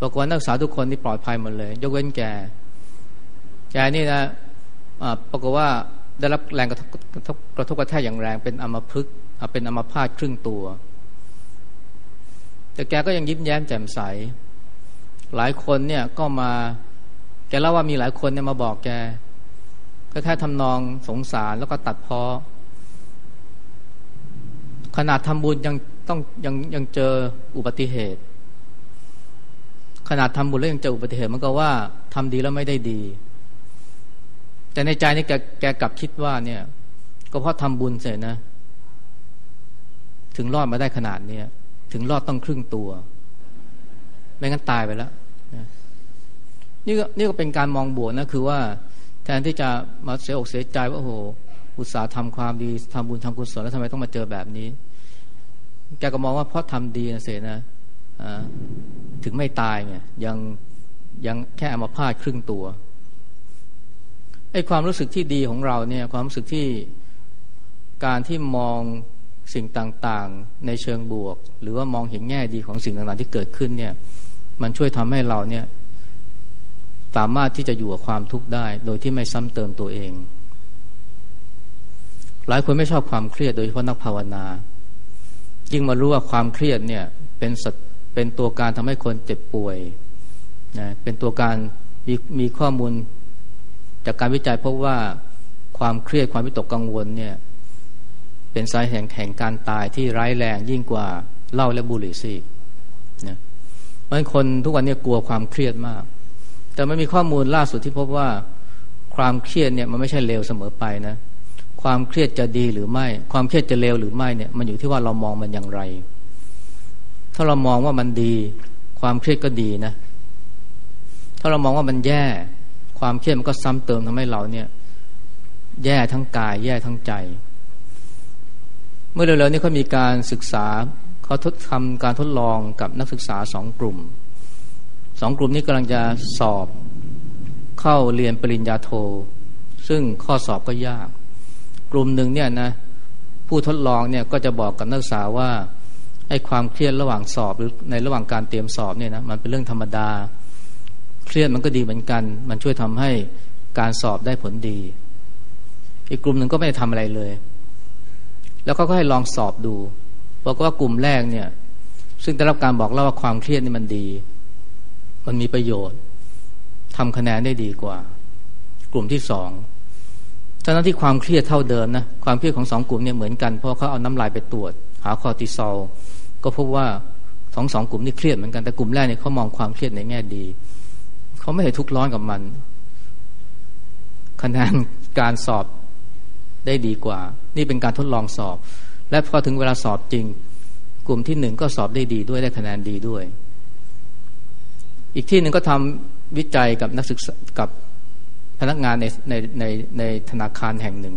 ปรากฏนักศึกษาทุกคนที่ปลอดภัยหมดเลย ยกเว้นแกแกนี่นะปรากฏว่าได้รับแรงกระทบกระทบกระแทกอย่างแรง เป็นอัมพฤกษ์เป็นอัมพาตครึ่งตัว แต่แกก็ยังยิ้มแย้มแจ่มใส หลายคนเนี่ยก็มา เล่าว่ามีหลายคนเนี่ยมาบอกแกก็แค่ทำนองสงสารแล้วก็ตัดพ้อขนาดทำบุญยังต้องยังยังเจออุบัติเหตุ ขนาดทำบุญแล้วยังเจออุบัติเหตุมันก็ว่าทำดีแล้วไม่ได้ดี แต่ในใจนี่แกแกกลับคิดว่าเนี่ย ก็เพราะทำบุญเสร็จนะ ถึงรอดมาได้ขนาดเนี้ยถึงรอดต้องครึ่งตัว ไม่งั้นตายไปแล้ว นี่ก็นี่ก็เป็นการมองบวกนะคือว่าแทนที่จะมาเสียอกเสียใจว่าโอ้โหอุตสาห์ทำความดีทำบุญทำกุศลแล้วทำไมต้องมาเจอแบบนี้ แกก็มองว่าเพราะทำดีนะเสนะถึงไม่ตายเนี่ยยังยังแค่อมาพาดครึ่งตัวไอ้ความรู้สึกที่ดีของเราเนี่ยความรู้สึกที่การที่มองสิ่งต่างๆ ในเชิงบวก หรือว่ามองเห็นแง่ดีของสิ่งต่างๆที่เกิดขึ้นเนี่ย มันช่วยทำให้เราเนี่ย สามารถที่จะอยู่กับความทุกข์ได้ โดยที่ไม่ซ้ำเติมตัวเอง หลายคนไม่ชอบความเครียดโดยเฉพาะนักภาวนา ยิ่งมารู้ว่าความเครียดเนี่ยเป็นสตเป็นตัวการทำให้คนเจ็บป่วยนะเป็นตัวการมีมีข้อมูลจากการวิจัยพบว่าความเครียดความวิตกกังวลเนี่ยเป็นสาเหตุแห่งการตายที่ร้ายแรงยิ่งกว่าเหล้าและบุหรี่ซีนะเพราะคนทุกวันนี้กลัวความเครียดมาก แต่ไม่มีข้อมูลล่าสุดที่พบว่าความเครียดเนี่ยมันไม่ใช่เลวเสมอไปนะ ความเครียดจะดีหรือไม่ ความเครียดจะเลวหรือไม่เนี่ยมันอยู่ที่ว่าเรามองมันอย่างไร ถ้าเรามองว่ามันดี ความเครียดก็ดีนะ ถ้าเรามองว่ามันแย่ ความเครียดมันก็ซ้ำเติมทำให้เราเนี่ย แย่ทั้งกาย แย่ทั้งใจ เมื่อเร็วๆนี้เขามีการศึกษาเขาทดทำการทดลองกับนักศึกษาสองกลุ่ม สองกลุ่มนี้กำลังจะสอบเข้าเรียนปริญญาโท ซึ่งข้อสอบก็ยาก กลุ่มหนึ่งเนี่ยนะผู้ทดลองเนี่ยก็จะบอกกับนักศึกษาว่าไอ้ความเครียดระหว่างสอบหรือในระหว่างการเตรียมสอบเนี่ยนะมันเป็นเรื่องธรรมดา เครียดมันก็ดีเหมือนกัน มันช่วยทำให้การสอบได้ผลดี อีกกลุ่มหนึ่งก็ไม่ได้ทำอะไรเลย แล้วเขาก็ให้ลองสอบดูบอกว่ากลุ่มแรกเนี่ย ซึ่งได้รับการบอกเล่าว่าความเครียดนี่มันดี มันมีประโยชน์ทำคะแนนได้ดีกว่า กลุ่มที่สองทั้งนั้นที่ความเครียดเท่าเดิมนะความเครียดของสองกลุ่มเนี่ยเหมือนกัน เพราะเขาเอาน้ำลายไปตรวจ หาคอร์ติซอลก็พบว่าสองสองกลุ่มนี่เครียดเหมือนกันแต่กลุ่มแรกเนี่ยเขามองความเครียดในแง่ดี เขาไม่เห็นทุกข์ร้อนกับมันคะแนนการสอบได้ดีกว่า นี่เป็นการทดลองสอบ และพอถึงเวลาสอบจริง กลุ่มที่หนึ่งก็สอบได้ดีด้วยได้คะแนนดีด้วย อีกที่หนึ่งก็ทำวิจัยกับนักศึกษากับพนักงานในในในในธนาคารแห่งหนึ่ง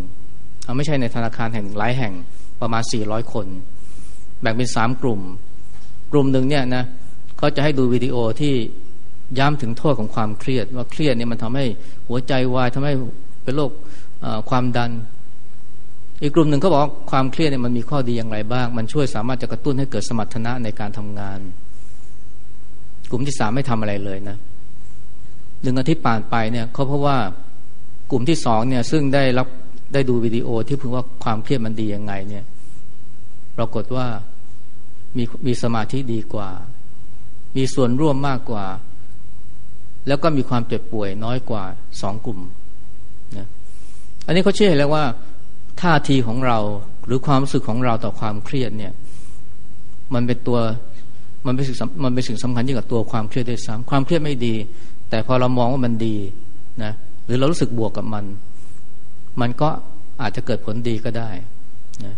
เอาไม่ใช่ในธนาคารแห่งหลายแห่งประมาณสี่ร้อยคน แบ่งเป็นสามกลุ่ม กลุ่มหนึ่งเนี่ยนะเขาจะให้ดูวิดีโอที่ย้ำถึงโทษของความเครียด ว่าเครียดเนี่ยมันทำให้หัวใจวายทำให้เป็นโรคความดัน อีกกลุ่มหนึ่งก็บอกความเครียดเนี่ยมันมีข้อดีอย่างไรบ้าง มันช่วยสามารถจะกระตุ้นให้เกิดสมรรถนะในการทำงาน กลุ่มที่สามไม่ทำอะไรเลยนะหนึ่งอาทิตย์ผ่านไปเนี่ยเขาเพราะว่ากลุ่มที่สองเนี่ย ซึ่งได้รับได้ดูวิดีโอที่พูดว่าความเครียดมันดียังไง เนี่ย ปรากฏว่ามีมีสมาธิดีกว่า มีส่วนร่วมมากกว่า แล้วก็มีความเจ็บป่วยน้อยกว่าสองกลุ่มนะอันนี้เขาเชื่อแล้วว่าท่าทีของเราหรือความรู้สึกของเราต่อความเครียดเนี่ย มันเป็นตัว มันเป็นสิ่งมันเป็นสิ่งสำคัญยิ่งกว่าตัวความเครียดด้วยซ้ำความเครียดไม่ดี แต่พอเรามองว่ามันดีนะหรือเรารู้สึกบวกกับมัน มันก็อาจจะเกิดผลดีก็ได้นะ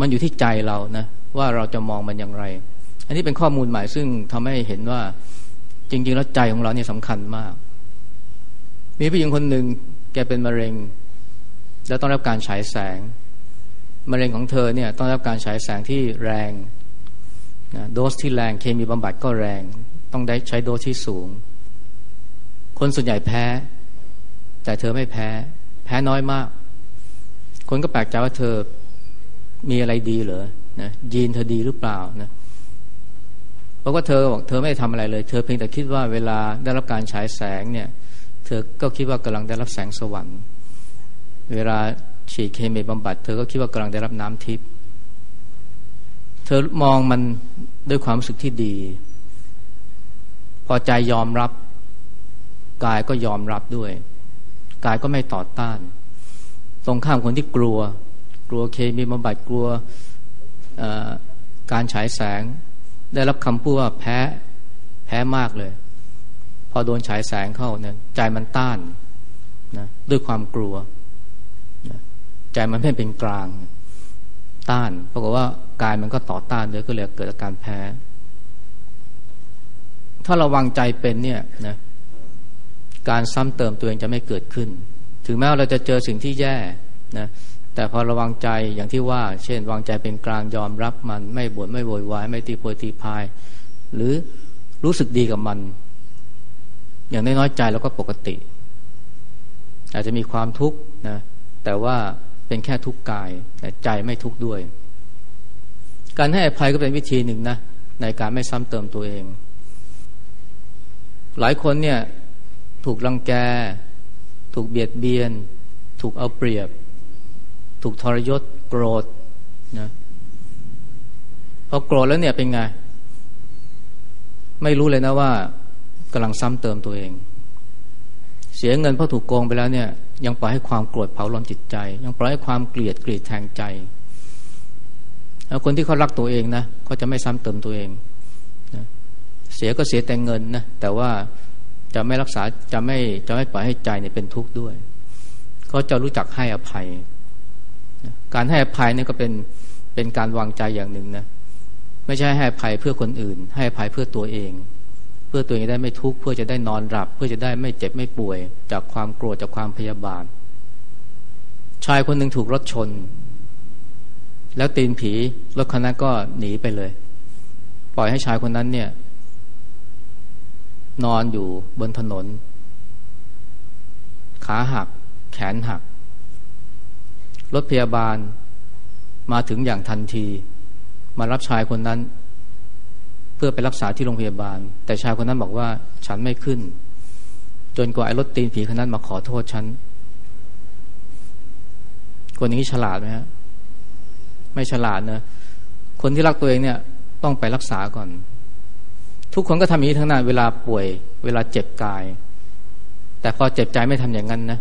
มันอยู่ที่ใจเรานะว่าเราจะมองมันอย่างไร อันนี้เป็นข้อมูลใหม่ซึ่งทำให้เห็นว่าจริง ๆ แล้วใจของเราเนี่ยสำคัญมาก มีผู้หญิงคนหนึ่งแกเป็นมะเร็ง แล้วต้องรับการฉายแสง มะเร็งของเธอเนี่ยต้องรับการฉายแสงที่แรง โดสที่แรงเคมีบำบัดก็แรง ต้องได้ใช้โดสที่สูง คนส่วนใหญ่แพ้ แต่เธอไม่แพ้ แพ้น้อยมาก คนก็แปลกใจว่าเธอมีอะไรดีเหรอนะยีนเธอดีหรือเปล่านะเพราะว่าเธอบอกเธอไม่ได้ทำอะไรเลย เธอเพียงแต่คิดว่าเวลาได้รับการฉายแสงเนี่ย เธอก็คิดว่ากำลังได้รับแสงสวรรค์ เวลาฉีดเคมีบำบัด เธอก็คิดว่ากำลังได้รับน้ำทิพย์ ธอมองมันด้วยความรู้สึกที่ดี พอใจยอมรับ กายก็ยอมรับด้วย กายก็ไม่ต่อต้าน ตรงข้ามคนที่กลัว กลัวเคมีบำบัดกลัวการฉายแสง ได้รับคำพูดว่าแพ้แพ้มากเลย พอโดนฉายแสงเข้าเนี่ยใจมันต้านนะด้วยความกลัวนะใจมันไม่เป็นกลาง ต้านปรากฏว่า กายมันก็ต่อต้านเลยก็เลยเกิดอาการแพ้ ถ้าราวางใจเป็นเนี่ยนะการซ้ำเติมตัวเองจะไม่เกิดขึ้น ถึงแม้เราจะเจอสิ่งที่แย่นะแต่พอระวังใจอย่างที่ว่า เช่น วางใจเป็นกลางยอมรับมัน ไม่บ่นไม่โวยวายไม่ตีโพยตีพาย หรือรู้สึกดีกับมัน อย่างน้อยๆใจเราก็ปกติ อาจจะมีความทุกข์นะแต่ว่าเป็นแค่ทุกข์กายแต่ใจไม่ทุกข์ด้วย การให้อภัยก็เป็นวิธีหนึ่งนะในการไม่ซ้ำเติมตัวเอง หลายคนเนี่ยถูกรังแก ถูกเบียดเบียน ถูกเอาเปรียบ ถูกทรยศโกรธนะพอโกรธแล้วเนี่ยเป็นไง ไม่รู้เลยนะว่ากำลังซ้ำเติมตัวเอง เสียเงินเพราะถูกโกงไปแล้วเนี่ย ยังปล่อยให้ความโกรธเผาร้อนจิตใจ ยังปล่อยให้ความเกลียดเกลียดแทงใจ คนที่เขารักตัวเองนะเขาจะไม่ซ้ำเติมตัวเองนะเสียก็เสียแต่เงินนะแต่ว่าจะไม่รักษาจะไม่จะไม่ปล่อยให้ใจเนี่ยเป็นทุกข์ด้วยเขาจะรู้จักให้อภัย การให้อภัยนี่ก็เป็นเป็นการวางใจอย่างหนึ่งนะไม่ใช่ให้อภัยเพื่อคนอื่น ให้อภัยเพื่อตัวเอง เพื่อตัวเองได้ไม่ทุกข์เพื่อจะได้นอนหลับ เพื่อจะได้ไม่เจ็บไม่ป่วย จากความโกรธจากความพยาบาทชายคนหนึ่งถูกรถชน แล้วตีนผีรถคันนั้นก็หนีไปเลย ปล่อยให้ชายคนนั้นเนี่ย นอนอยู่บนถนน ขาหัก แขนหัก รถพยาบาลมาถึงอย่างทันที มารับชายคนนั้น เพื่อไปรักษาที่โรงพยาบาล แต่ชายคนนั้นบอกว่าฉันไม่ขึ้น จนกว่าไอ้รถตีนผีคนนั้นมาขอโทษฉันคนนี้ฉลาดไหมฮะ ไม่ฉลาดนะคนที่รักตัวเองเนี่ยต้องไปรักษาก่อน ทุกคนก็ทำอย่างนี้ทั้งนั้นเวลาป่วย เวลาเจ็บกาย แต่พอเจ็บใจไม่ทำอย่างนั้นนะ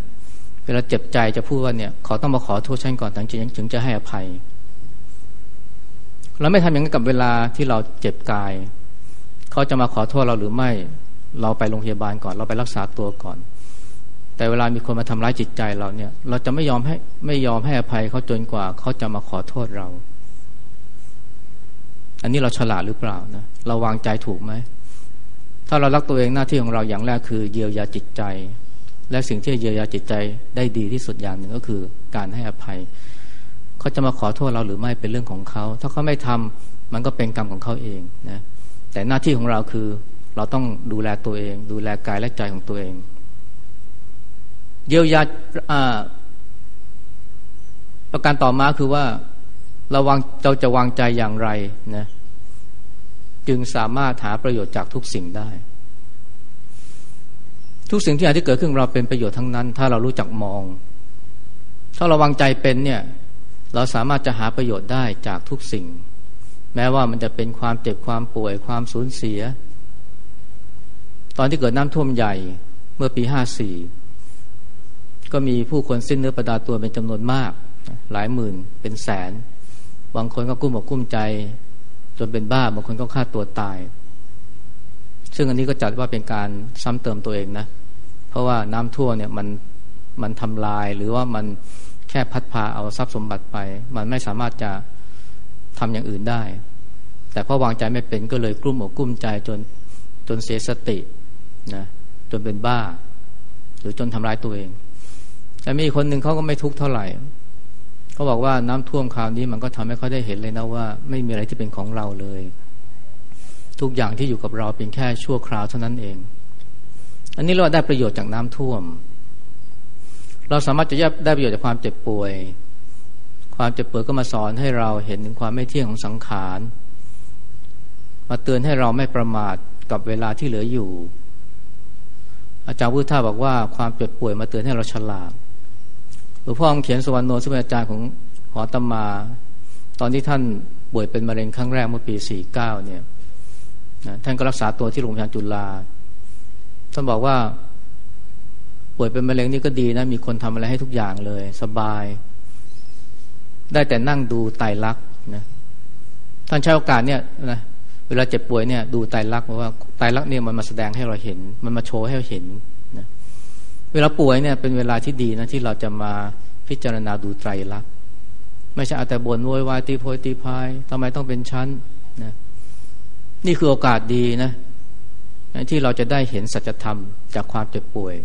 เวลาเจ็บใจจะพูดว่าเนี่ยขาต้องมาขอโทษฉันก่อนถึงจะถึงจะให้อภัยเราไม่ทำอย่างนั้นกับเวลาที่เราเจ็บกาย เขาจะมาขอโทษเราหรือไม่ เราไปโรงพยาบาลก่อน เราไปรักษาตัวก่อน แต่เวลามีคนมาทำร้ายจิตใจเราเนี่ย เราจะไม่ยอมให้ไม่ยอมให้อภัยเขาจนกว่าเขาจะมาขอโทษเรา อันนี้เราฉลาดหรือเปล่านะเราวางใจถูกไหมถ้าเรารักตัวเองหน้าที่ของเราอย่างแรกคือเยียวยาจิตใจ และสิ่งที่เยียวยาจิตใจได้ดีที่สุดอย่างหนึ่งก็คือ การให้อภัยเขาจะมาขอโทษเราหรือไม่เป็นเรื่องของเขา ถ้าเขาไม่ทำมันก็เป็นกรรมของเขาเองนะแต่หน้าที่ของเราคือเราต้องดูแลตัวเอง ดูแลกายและใจของตัวเอง เยียวยาประการต่อมาคือว่าเราวางเราจะวางใจอย่างไรนะจึงสามารถหาประโยชน์จากทุกสิ่งได้ ทุกสิ่งที่อาจจะเกิดขึ้นเราเป็นประโยชน์ทั้งนั้น ถ้าเรารู้จักมอง ถ้าเราวางใจเป็นเนี่ยเราสามารถจะหาประโยชน์ได้จากทุกสิ่ง แม้ว่ามันจะเป็นความเจ็บความป่วยความสูญเสีย ตอนที่เกิดน้ำท่วมใหญ่เมื่อปีห้าสี่ ก็มีผู้คนสิ้นเนื้อประดาตัวเป็นจำนวนมาก หลายหมื่นเป็นแสน บางคนก็กุ้มอกกุ้มใจ จนเป็นบ้า บางคนก็ฆ่าตัวตาย ซึ่งอันนี้ก็จัดว่าเป็นการซ้ำเติมตัวเองนะ เพราะว่าน้ำท่วมเนี่ยมันมันทำลายหรือว่ามันแค่พัดพาเอาทรัพย์สมบัติไป มันไม่สามารถจะทำอย่างอื่นได้ แต่พอวางใจไม่เป็นก็เลยกลุ้มอกกุ้มใจจนจนเสียสตินะจนเป็นบ้า หรือจนทำร้ายตัวเอง แต่มีคนหนึ่งเขาก็ไม่ทุกข์เท่าไหร่เขาบอกว่าน้ำท่วมคราวนี้มันก็ทำให้เขาได้เห็นเลยนะว่า ไม่มีอะไรที่เป็นของเราเลย ทุกอย่างที่อยู่กับเราเป็นแค่ชั่วคราวเท่านั้นเอง อันนี้เราได้ประโยชน์จากน้ำท่วม เราสามารถจะได้ประโยชน์จากความเจ็บป่วย ความเจ็บป่วยก็มาสอนให้เราเห็นถึงความไม่เที่ยงของสังขารมาเตือนให้เราไม่ประมาทกับเวลาที่เหลืออยู่ อาจารย์พุทธาบอกว่าความเจ็บป่วยมาเตือนให้เราฉลาด ลวงพ่อเขียนสวรรณโนซึ่งเป็นอาจารย์ของหอตมา ตอนที่ท่านป่วยเป็นมะเร็งครั้งแรกเมื่อปีสี่เก้าเนี่ยท่านก็รักษาตัวที่โรงพยาบาลจุฬาท่านบอกว่าป่วยเป็นมะเร็งนี่ก็ดีนะ มีคนทำอะไรให้ทุกอย่างเลย สบาย ได้แต่นั่งดูไตรักนะท่านใช้โอกาสเนี่ยนะเวลาเจ็บป่วยเนี่ยดูไตรักเพราะว่าไตรักเนี่ยมันมาแสดงให้เราเห็น มันมาโชว์ให้เราเห็น เวลาป่วยเนี่ยเป็นเวลาที่ดีนะที่เราจะมาพิจารณาดูไตรลักษณ์ไม่ใช่เอาแต่บ่นโวยวายตีโพยตีพายทำไมต้องเป็นชั้นนะนี่คือโอกาสดีนะที่เราจะได้เห็นสัจธรรมจากความเจ็บป่วย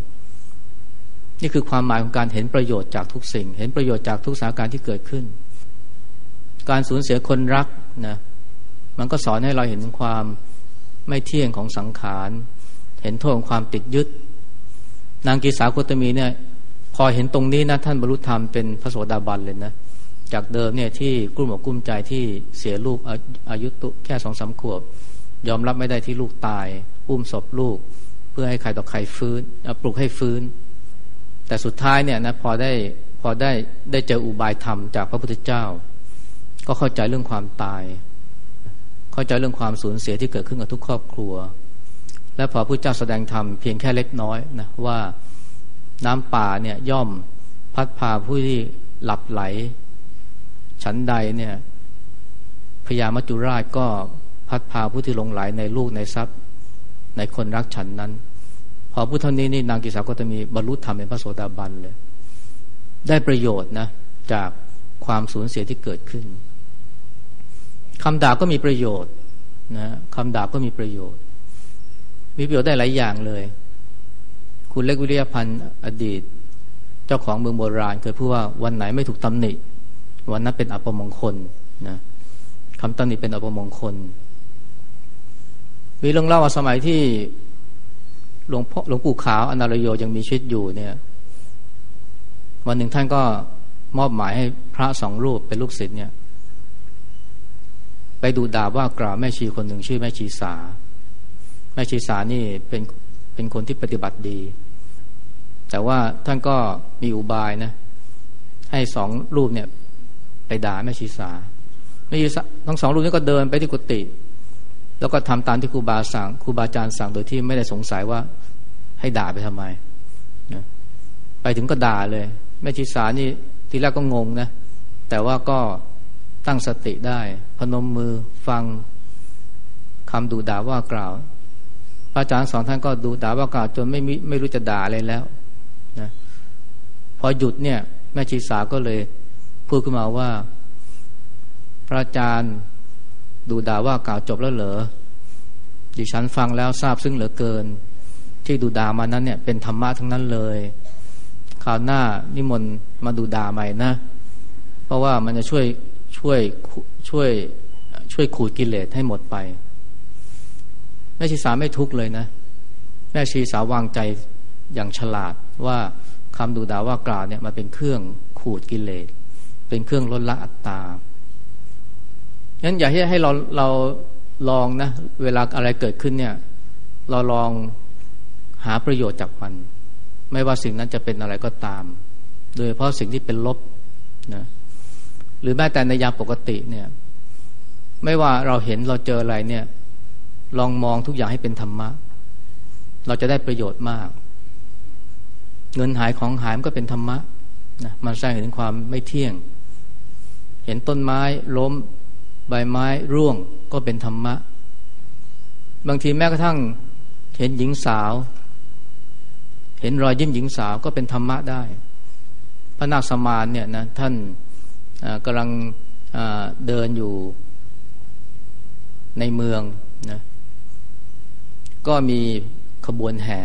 นี่คือความหมายของการเห็นประโยชน์จากทุกสิ่ง เห็นประโยชน์จากทุกสถานการณ์ที่เกิดขึ้น การสูญเสียคนรักนะมันก็สอนให้เราเห็นความไม่เที่ยงของสังขาร เห็นโทษของความติดยึด นางกีสาโคตมีเนี่ยพอเห็นตรงนี้นะท่านบรรลุธรรมเป็นพระโสดาบันเลยนะจากเดิมเนี่ยที่กลุ้มอกกุ้มใจที่เสียลูกอายุตุแค่สองสาขวบ ยอมรับไม่ได้ที่ลูกตาย อุ้มศพลูก เพื่อให้ใครต่อใครฟื้นปลุกให้ฟื้น แต่สุดท้ายเนี่ยนะพอได้พอได้ได้เจออุบายธรรมจากพระพุทธเจ้า ก็เข้าใจเรื่องความตาย เข้าใจเรื่องความสูญเสียที่เกิดขึ้นกับทุกครอบครัว และพอพระเจ้าแสดงธรรมเพียงแค่เล็กน้อยนะว่าน้ำป่าเนี่ยย่อมพัดพาผู้ที่หลับไหล ฉันใดเนี่ยพญามัจจุราชก็พัดพาผู้ที่หลงไหลในลูกในทรัพย์ ในคนรักฉันนั้น พอผู้เท่านี้นี่นางกิสาก็จะมีบรรลุธรรมเป็นพระโสดาบันเลย ได้ประโยชน์นะจากความสูญเสียที่เกิดขึ้นคำด่าก็มีประโยชน์นะคำด่าก็มีประโยชน์ มีประโยชน์ได้หลายอย่างเลย คุณเล็กวิริยพันธ์อดีต เจ้าของเมืองโบราณ เคยพูดว่าวันไหนไม่ถูกตำหนิ วันนั้นเป็นอัปมงคลนะคำตำหนิเป็นอัปมงคล มีเรื่องเล่าว่าสมัยที่หลวงพ่อหลวงปู่ขาวอนารโยยังมีชีวิตอยู่เนี่ย วันหนึ่งท่านก็มอบหมายให้พระสองรูปเป็นลูกศิษย์เนี่ย ไปดูด่าว่ากล่าวแม่ชีคนหนึ่งชื่อแม่ชีสา แม่ชีสานี่เป็นเป็นคนที่ปฏิบัติดี แต่ว่าท่านก็มีอุบายนะ ให้สองรูปเนี่ย ไปด่าแม่ชีสาแม่ชีสาทั้งสองรูปนี้ก็เดินไปที่กุฏิแล้วก็ทำตามที่ครูบาสั่งครูบาอาจารย์สั่งโดยที่ไม่ได้สงสัยว่าให้ด่าไปทำไมนะไปถึงก็ด่าเลยแม่ชีสานี่ทีแรกก็งงนะแต่ว่าก็ตั้งสติได้ พนมมือฟังคำดูด่าว่ากล่าว พระอาจารย์สองท่านก็ดูด่าว่ากล่าวจนไม่มไม่รู้จะด่าอะไรแล้วนะพอหยุดเนี่ย แม่ชีสาก็เลยพูดขึ้นมาว่า พระอาจารย์ดูด่าว่ากล่าวจบแล้วเหรอดิฉันฟังแล้วทราบซึ่งเหลือเกิน ที่ดูด่ามานั้นเนี่ย เป็นธรรมะทั้งนั้นเลยคราวหน้านิมนต์มาดูด่าใหม่นะ เพราะว่ามันจะช่วยช่วยช่วยช่วยขูดกิเลสให้หมดไป แม่ชีสาไม่ทุกข์เลยนะ แม่ชีสาวางใจอย่างฉลาดว่าคำดูด่าว่ากล่าวเนี่ยมันเป็นเครื่องขูดกิเลส เป็นเครื่องลดละอัตตางั้นอย่าให้ให้เราเราลองนะ เวลาอะไรเกิดขึ้นเนี่ย เราลองหาประโยชน์จากมัน ไม่ว่าสิ่งนั้นจะเป็นอะไรก็ตาม โดยเพราะสิ่งที่เป็นลบนะหรือแม้แต่ในยามปกติเนี่ย ไม่ว่าเราเห็นเราเจออะไรเนี่ย ลองมองทุกอย่างให้เป็นธรรมะ เราจะได้ประโยชน์มาก เงินหายของหายมันก็เป็นธรรมะนะมันแสดงถึงความไม่เที่ยง เห็นต้นไม้ล้มใบไม้ร่วงก็เป็นธรรมะ บางทีแม้กระทั่งเห็นหญิงสาว เห็นรอยยิ้มหญิงสาวก็เป็นธรรมะได้ พระนาคสมานเนี่ยนะท่านกำลังเดินอยู่ในเมือง ก็มีขบวนแห่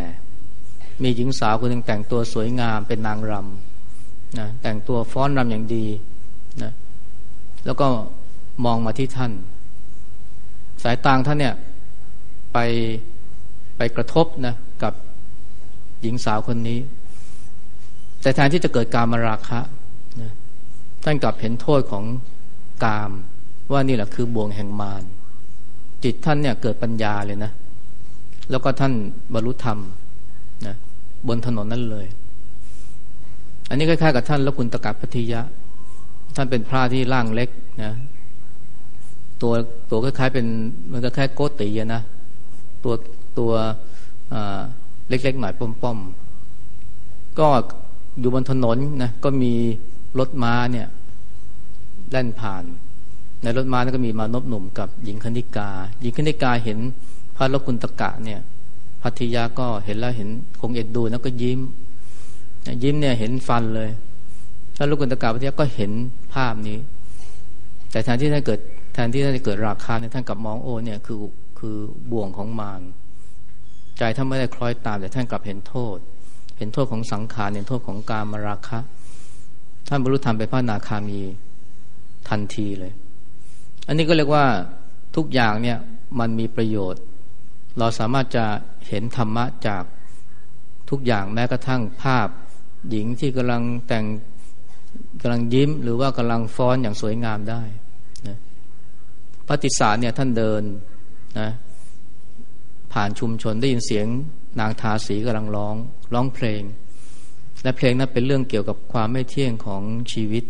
มีหญิงสาวคนหนึ่งแต่งตัวสวยงามเป็นนางรำนะแต่งตัวฟ้อนรำอย่างดีนะแล้วก็มองมาที่ท่าน สายตางท่านเนี่ยไปไปกระทบนะกับหญิงสาวคนนี้ แต่แทนที่จะเกิดการมาราคะนะท่านกลับเห็นโทษของกาม ว่านี่แหละคือบ่วงแห่งมารจิตท่านเนี่ยเกิดปัญญาเลยนะ แล้วก็ท่านบรรลุธรรมนะบนถนนนั้นเลย อันนี้คล้ายๆกับท่านละกุณตกะพัทยะ ท่านเป็นพระที่ร่างเล็กนะตัวตัวคล้ายๆเป็นมันก็แค่โกตินะตัวตัวเล็กๆหน่อยป้อมๆก็อยู่บนถนนนะก็มีรถม้าเนี่ยแล่นผ่าน ในรถม้านั้นก็มีมานพหนุ่มกับหญิงคณิกา หญิงคณิกาเห็น ระลกุณตกะเนี่ยพัทยาก็เห็นแล้วเห็นคงเอ็ดดูแล้วก็ยิ้ม ยิ้มเนี่ยเห็นฟันเลยพระลกุณตกะพัทยาก็เห็นภาพนี้ แต่แทนที่ท่านเกิดแทนที่ท่านจะเกิดราคาเนี่ยท่านกลับมองโอ้เนี่ยคือคือบ่วงของมารใจท่านไม่ได้คล้อยตาม แต่ท่านกลับเห็นโทษ เห็นโทษของสังขารเห็นโทษของการมาราคะ ท่านบรรลุธรรมไปพระนาคามีทันทีเลย อันนี้ก็เรียกว่าทุกอย่างเนี่ยมันมีประโยชน์ เราสามารถจะเห็นธรรมะจากทุกอย่างแม้กระทั่งภาพ หญิงที่กำลังแต่งกำลังยิ้ม หรือว่ากำลังฟ้อนอย่างสวยงามได้นะพระติสาเนี่ยท่านเดินนะผ่านชุมชนได้ยินเสียงนางทาสีกำลังร้องร้องเพลง และเพลงนั้นเป็นเรื่องเกี่ยวกับความไม่เที่ยงของชีวิต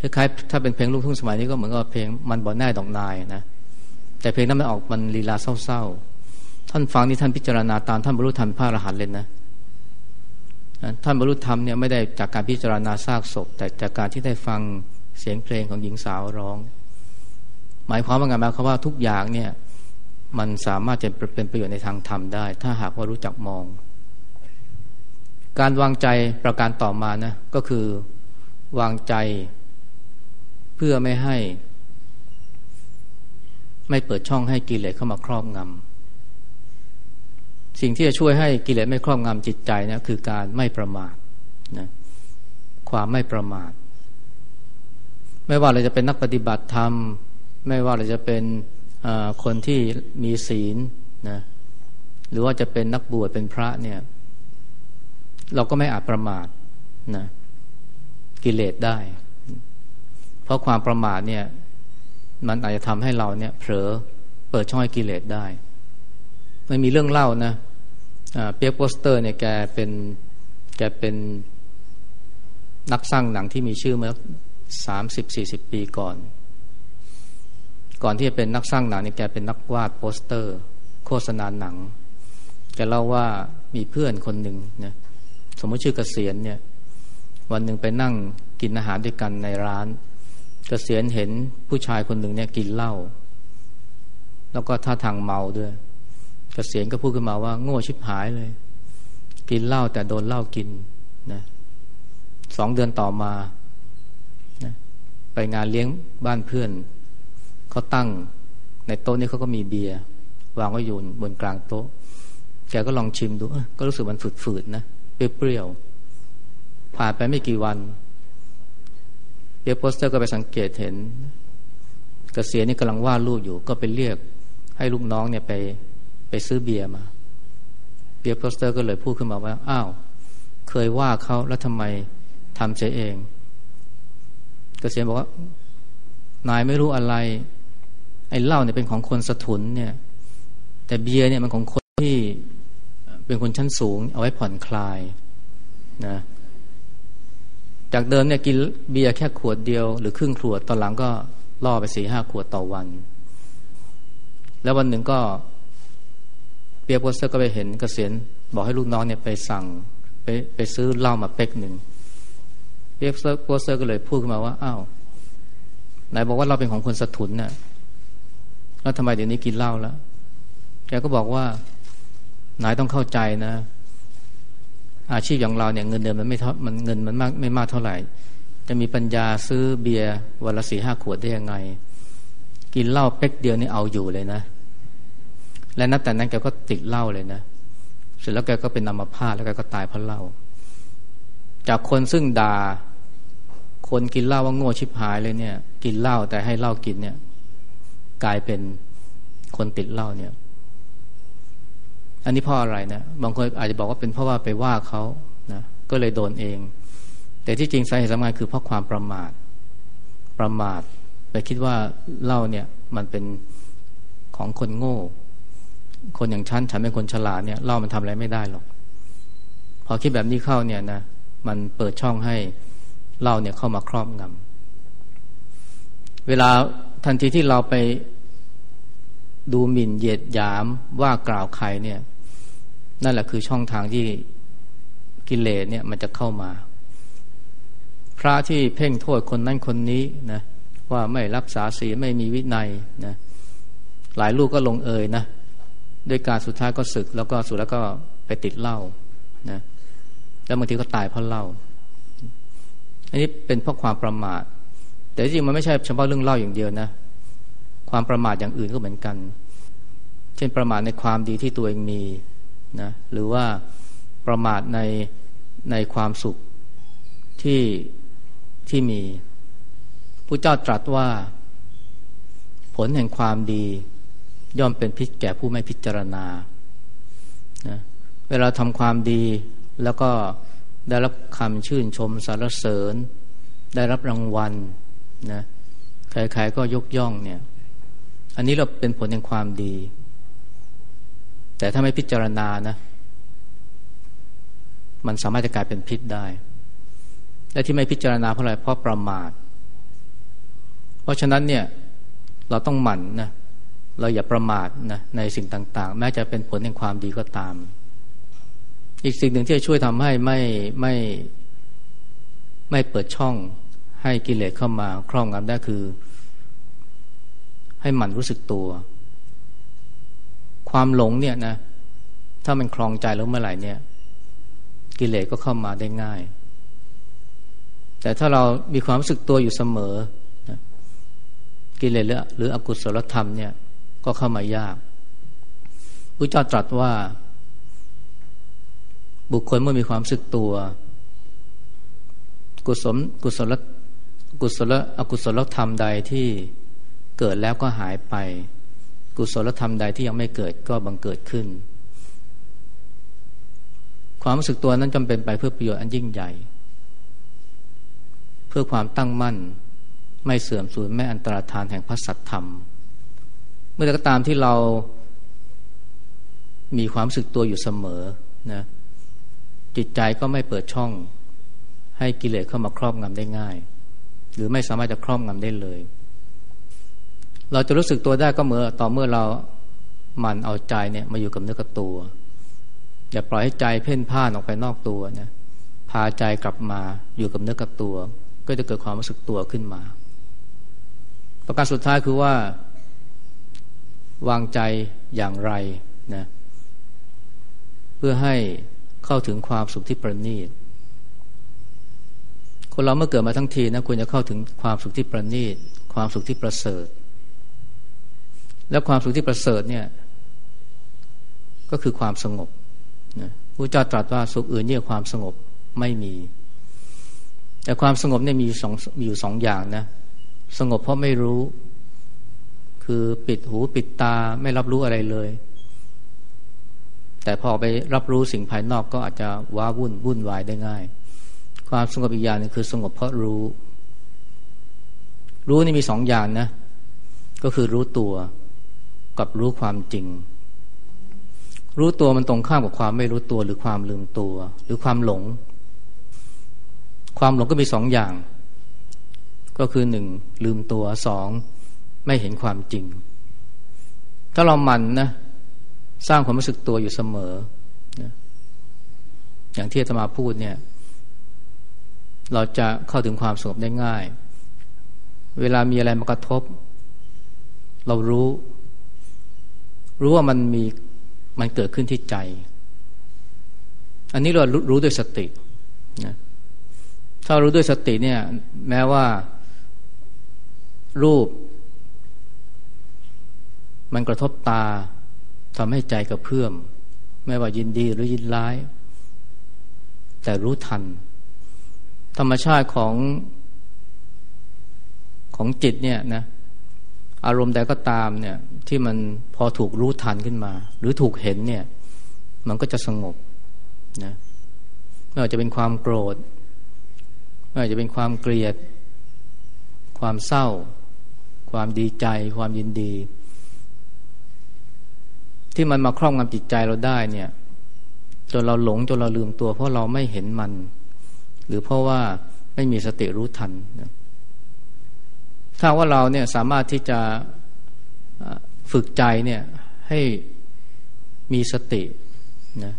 คล้ายๆถ้าเป็นเพลงลูกทุ่งสมัยนี้ก็เหมือนกับเพลงมันบ่อแน่ดอกนายนะ แต่เพลงนั้นมันออกมันลีลาเศร้าๆ ท่านฟังนี่ท่านพิจารณาตามท่านบรรลุธรรมพระอรหันต์เลยนะ ท่านบรรลุธรรมเนี่ยไม่ได้จากการพิจารณาซากศพ แต่จากการที่ได้ฟังเสียงเพลงของหญิงสาวร้อง หมายความว่าไงหมายความว่าทุกอย่างเนี่ยมันสามารถจะเป็นประโยชน์ในทางธรรมได้ ถ้าหากว่ารู้จักมอง การวางใจประการต่อมานะก็คือวางใจเพื่อไม่ให้ ไม่เปิดช่องให้กิเลสเข้ามาครอบงำสิ่งที่จะช่วยให้กิเลสไม่ครอบงำจิตใจนะคือการไม่ประมาทนะความไม่ประมาท ไม่ว่าเราจะเป็นนักปฏิบัติธรรม ไม่ว่าเราจะเป็นคนที่มีศีลนะหรือว่าจะเป็นนักบวชเป็นพระเนี่ย เราก็ไม่อาจประมาทนะกิเลสได้ เพราะความประมาทเนี่ย มันอาจจะทำให้เราเนี่ยเผลอเปิดช่องให้กิเลสได้มันมีเรื่องเล่านะเปี๊ยกโปสเตอร์เนี่ยแกเป็นแกเป็นนักสร้างหนังที่มีชื่อเมื่อสามสิบสี่สิบปีก่อน ก่อนที่จะเป็นนักสร้างหนังเนี่ยแกเป็นนักวาดโปสเตอร์ โฆษณาหนัง แกเล่าว่ามีเพื่อนคนหนึ่งนะสมมติชื่อเกษียณเนี่ย วันหนึ่งไปนั่งกินอาหารด้วยกันในร้าน เกษียณเห็นผู้ชายคนหนึ่งเนี่ยกินเหล้าแล้วก็ท่าทางเมาด้วยเกษียณก็พูดขึ้นมาว่า โง่ชิบหายเลย กินเหล้าแต่โดนเหล้ากินนะสองเดือนต่อมานะไปงานเลี้ยงบ้านเพื่อนเขาตั้ง ในโต๊ะนี้เขาก็มีเบียร์วางไว้อยู่บนกลางโต๊ะแกก็ลองชิมดูก็รู้สึกมันฝืดๆนะเปรี้ยวๆผ่านไปไม่กี่วัน เปี๊ยกโปสเตอร์ก็ไปสังเกตเห็นเกษียณนี่กำลังวาดรูปอยู่ ก็ไปเรียกให้ลูกน้องเนี่ยไปไปซื้อเบียร์มาเปี๊ยกโปสเตอร์ก็เลยพูดขึ้นมาว่า อ้าว เคยว่าเขาแล้วทำไมทำเสียเองเกษียณบอกว่า นายไม่รู้อะไร ไอ้เหล้าเนี่ยเป็นของคนสถุนเนี่ย แต่เบียร์เนี่ยมันของคนที่เป็นคนชั้นสูง เอาไว้ผ่อนคลายนะ จากเดิมเนี่ยกินเบียร์แค่ขวดเดียว หรือครึ่งขวดตอนหลังก็ล่อไปสี่ห้าขวดต่อวัน แล้ววันหนึ่งก็เปียโปสเตอร์ก็ไปเห็นกเกษียณบอกให้ลูกน้องเนี่ยไปสั่งไปไปซื้อเหล้ามาเป๊กหนึ่งเปียโปสเตอร์ก็เลยพูดขึ้นมาว่าอ้าวนายบอกว่าเราเป็นของคนสถุนเนะ่ะแล้วทำไมเดี๋ยวนี้กินเหล้าแล้วแกก็บอกว่านายต้องเข้าใจนะ อาชีพอย่างเราเนี่ยเงินเดือนมันไม่เท่ามันเงินมันมากไม่มากเท่าไหร่ จะมีปัญญาซื้อเบียร์วันละสี่ห้าขวดได้ยังไง กินเหล้าเป๊กเดียวนี่เอาอยู่เลยนะ และนับแต่นั้นแกก็ติดเหล้าเลยนะ เสร็จแล้วแกก็เป็นอัมพาตแล้วแกก็ตายเพราะเหล้าจากคนซึ่งด่าคนกินเหล้าว่าโง่ชิบหายเลยเนี่ย กินเหล้าแต่ให้เหล้ากินเนี่ย กลายเป็นคนติดเหล้าเนี่ย อันนี้เพราะอะไรนะบางคนอาจจะบอกว่าเป็นเพราะว่าไปว่าเขานะก็เลยโดนเอง แต่ที่จริงสาเหตุสำคัญคือเพราะความประมาทประมาทไปคิดว่าเล่าเนี่ยมันเป็นของคนโง่ คนอย่างฉันฉันเป็นคนฉลาดเนี่ยเล่ามันทำอะไรไม่ได้หรอก พอคิดแบบนี้เข้าเนี่ยนะมันเปิดช่องให้เล่าเนี่ยเข้ามาครอบงำเวลาทันทีที่เราไปดูหมิ่นเหยียดหยามว่ากล่าวใครเนี่ย นั่นแหละคือช่องทางที่กิเลสเนี่ยมันจะเข้ามา พระที่เพ่งโทษคนนั้นคนนี้นะว่าไม่รักษาศีลไม่มีวินัยนะหลายลูกก็ลงเอยนะด้วยการสุดท้ายก็ศึก แล้วก็สุดแล้วก็ไปติดเหล้านะแล้วบางทีก็ตายเพราะเหล้าอันนี้เป็นเพราะความประมาท แต่จริงมันไม่ใช่เฉพาะเรื่องเหล้าอย่างเดียวนะ ความประมาทอย่างอื่นก็เหมือนกัน เช่นประมาทในความดีที่ตัวเองมี นะหรือว่าประมาทในในความสุขที่ที่มีผู้เจ้าตรัสว่า ผลแห่งความดี ย่อมเป็นพิษแก่ผู้ไม่พิจารณานะเวลาทำความดีแล้วก็ได้รับคำชื่นชมสรรเสริญ ได้รับรางวัลนะใครๆก็ยกย่องเนี่ย อันนี้เราเป็นผลแห่งความดี แต่ถ้าไม่พิจารณานะ มันสามารถจะกลายเป็นพิษได้ และที่ไม่พิจารณาเพราะอะไรเพราะประมาท เพราะฉะนั้นเนี่ยเราต้องหมั่นนะเราอย่าประมาทนะในสิ่งต่าง ๆ แม้จะเป็นผลแห่งความดีก็ตาม อีกสิ่งหนึ่งที่จะช่วยทำให้ไม่ไม่ไม่เปิดช่องให้กิเลสเข้ามาครอบงำได้คือ ให้หมั่นรู้สึกตัว ความหลงเนี่ยนะถ้ามันคลองใจแล้วเมื่อไหร่เนี่ย กิเลสก็เข้ามาได้ง่าย แต่ถ้าเรามีความรู้สึกตัวอยู่เสมอนะกิเลสหรือหรืออกุศลธรรมเนี่ยก็เข้ามายากพระเจ้าตรัสว่า บุคคลเมื่อมีความรู้สึกตัว กุศลกุศลกุศลอกุศลธรรมใดที่เกิดแล้วก็หายไป กุศลธรรมใดที่ยังไม่เกิดก็บังเกิดขึ้น ความรู้สึกตัวนั้นจำเป็นไปเพื่อประโยชน์อันยิ่งใหญ่ เพื่อความตั้งมั่น ไม่เสื่อมสูญไม่อันตรธานแห่งพระสัตธรรม เมื่อใดก็ตามที่เรามีความรู้สึกตัวอยู่เสมอนะจิตใจก็ไม่เปิดช่องให้กิเลสเข้ามาครอบงำได้ง่าย หรือไม่สามารถจะครอบงำได้เลย เราจะรู้สึกตัวได้ก็เมื่อต่อเมื่อเราหมั่นเอาใจเนี่ยมาอยู่กับเนื้อกับตัว อย่าปล่อยให้ใจเพ่นพ่านออกไปนอกตัวนะพาใจกลับมาอยู่กับเนื้อกับตัว ก็จะเกิดความรู้สึกตัวขึ้นมา ประการสุดท้ายคือว่า วางใจอย่างไรนะเพื่อให้เข้าถึงความสุขที่ประณีตคนเราเมื่อเกิดมาทั้งทีนะควรจะเข้าถึงความสุขที่ประณีตความสุขที่ประเสริฐ และความสุขที่ประเสริฐเนี่ย ก็คือความสงบนะพระเจ้าตรัสว่าสุขอื่นเนี่ยความสงบไม่มี แต่ความสงบเนี่ยมีสองมีอยู่สองอย่างนะ สงบเพราะไม่รู้ คือปิดหูปิดตาไม่รับรู้อะไรเลย แต่พอไปรับรู้สิ่งภายนอกก็อาจจะว้าวุ่นวุ่นวายได้ง่าย ความสงบอีกอย่างนึงคือสงบเพราะรู้ รู้นี่มีสองอย่างนะ ก็คือรู้ตัว กับรู้ความจริง รู้ตัวมันตรงข้ามกับความไม่รู้ตัวหรือความลืมตัว หรือความหลง ความหลงก็มีสองอย่าง ก็คือหนึ่งลืมตัวสองไม่เห็นความจริง ถ้าเรามันนะ สร้างความรู้สึกตัวอยู่เสมอนะอย่างที่ธรรมาพูดเนี่ย เราจะเข้าถึงความสงบได้ง่าย เวลามีอะไรมากระทบ เรารู้ รู้ว่ามันมีมันเกิดขึ้นที่ใจ อันนี้เรารู้ด้วยสตินะถ้ารู้ด้วยสติเนี่ย แม้ว่ารูป มันกระทบตาทำให้ใจกระเพื่อม ไม่ว่ายินดีหรือยินร้าย แต่รู้ทัน ธรรมชาติของของจิตเนี่ยนะ อารมณ์ใดก็ตามเนี่ยที่มันพอถูกรู้ทันขึ้นมา หรือถูกเห็นเนี่ย มันก็จะสงบนะไม่ว่าจะเป็นความโกรธ ไม่ว่าจะเป็นความเกลียด ความเศร้า ความดีใจ ความยินดี ที่มันมาครอบงำจิตใจเราได้เนี่ย จนเราหลงจนเราลืมตัว เพราะเราไม่เห็นมัน หรือเพราะว่าไม่มีสติรู้ทันนะ ถ้าว่าเราเนี่ยสามารถที่จะฝึกใจเนี่ยให้มีสตินะ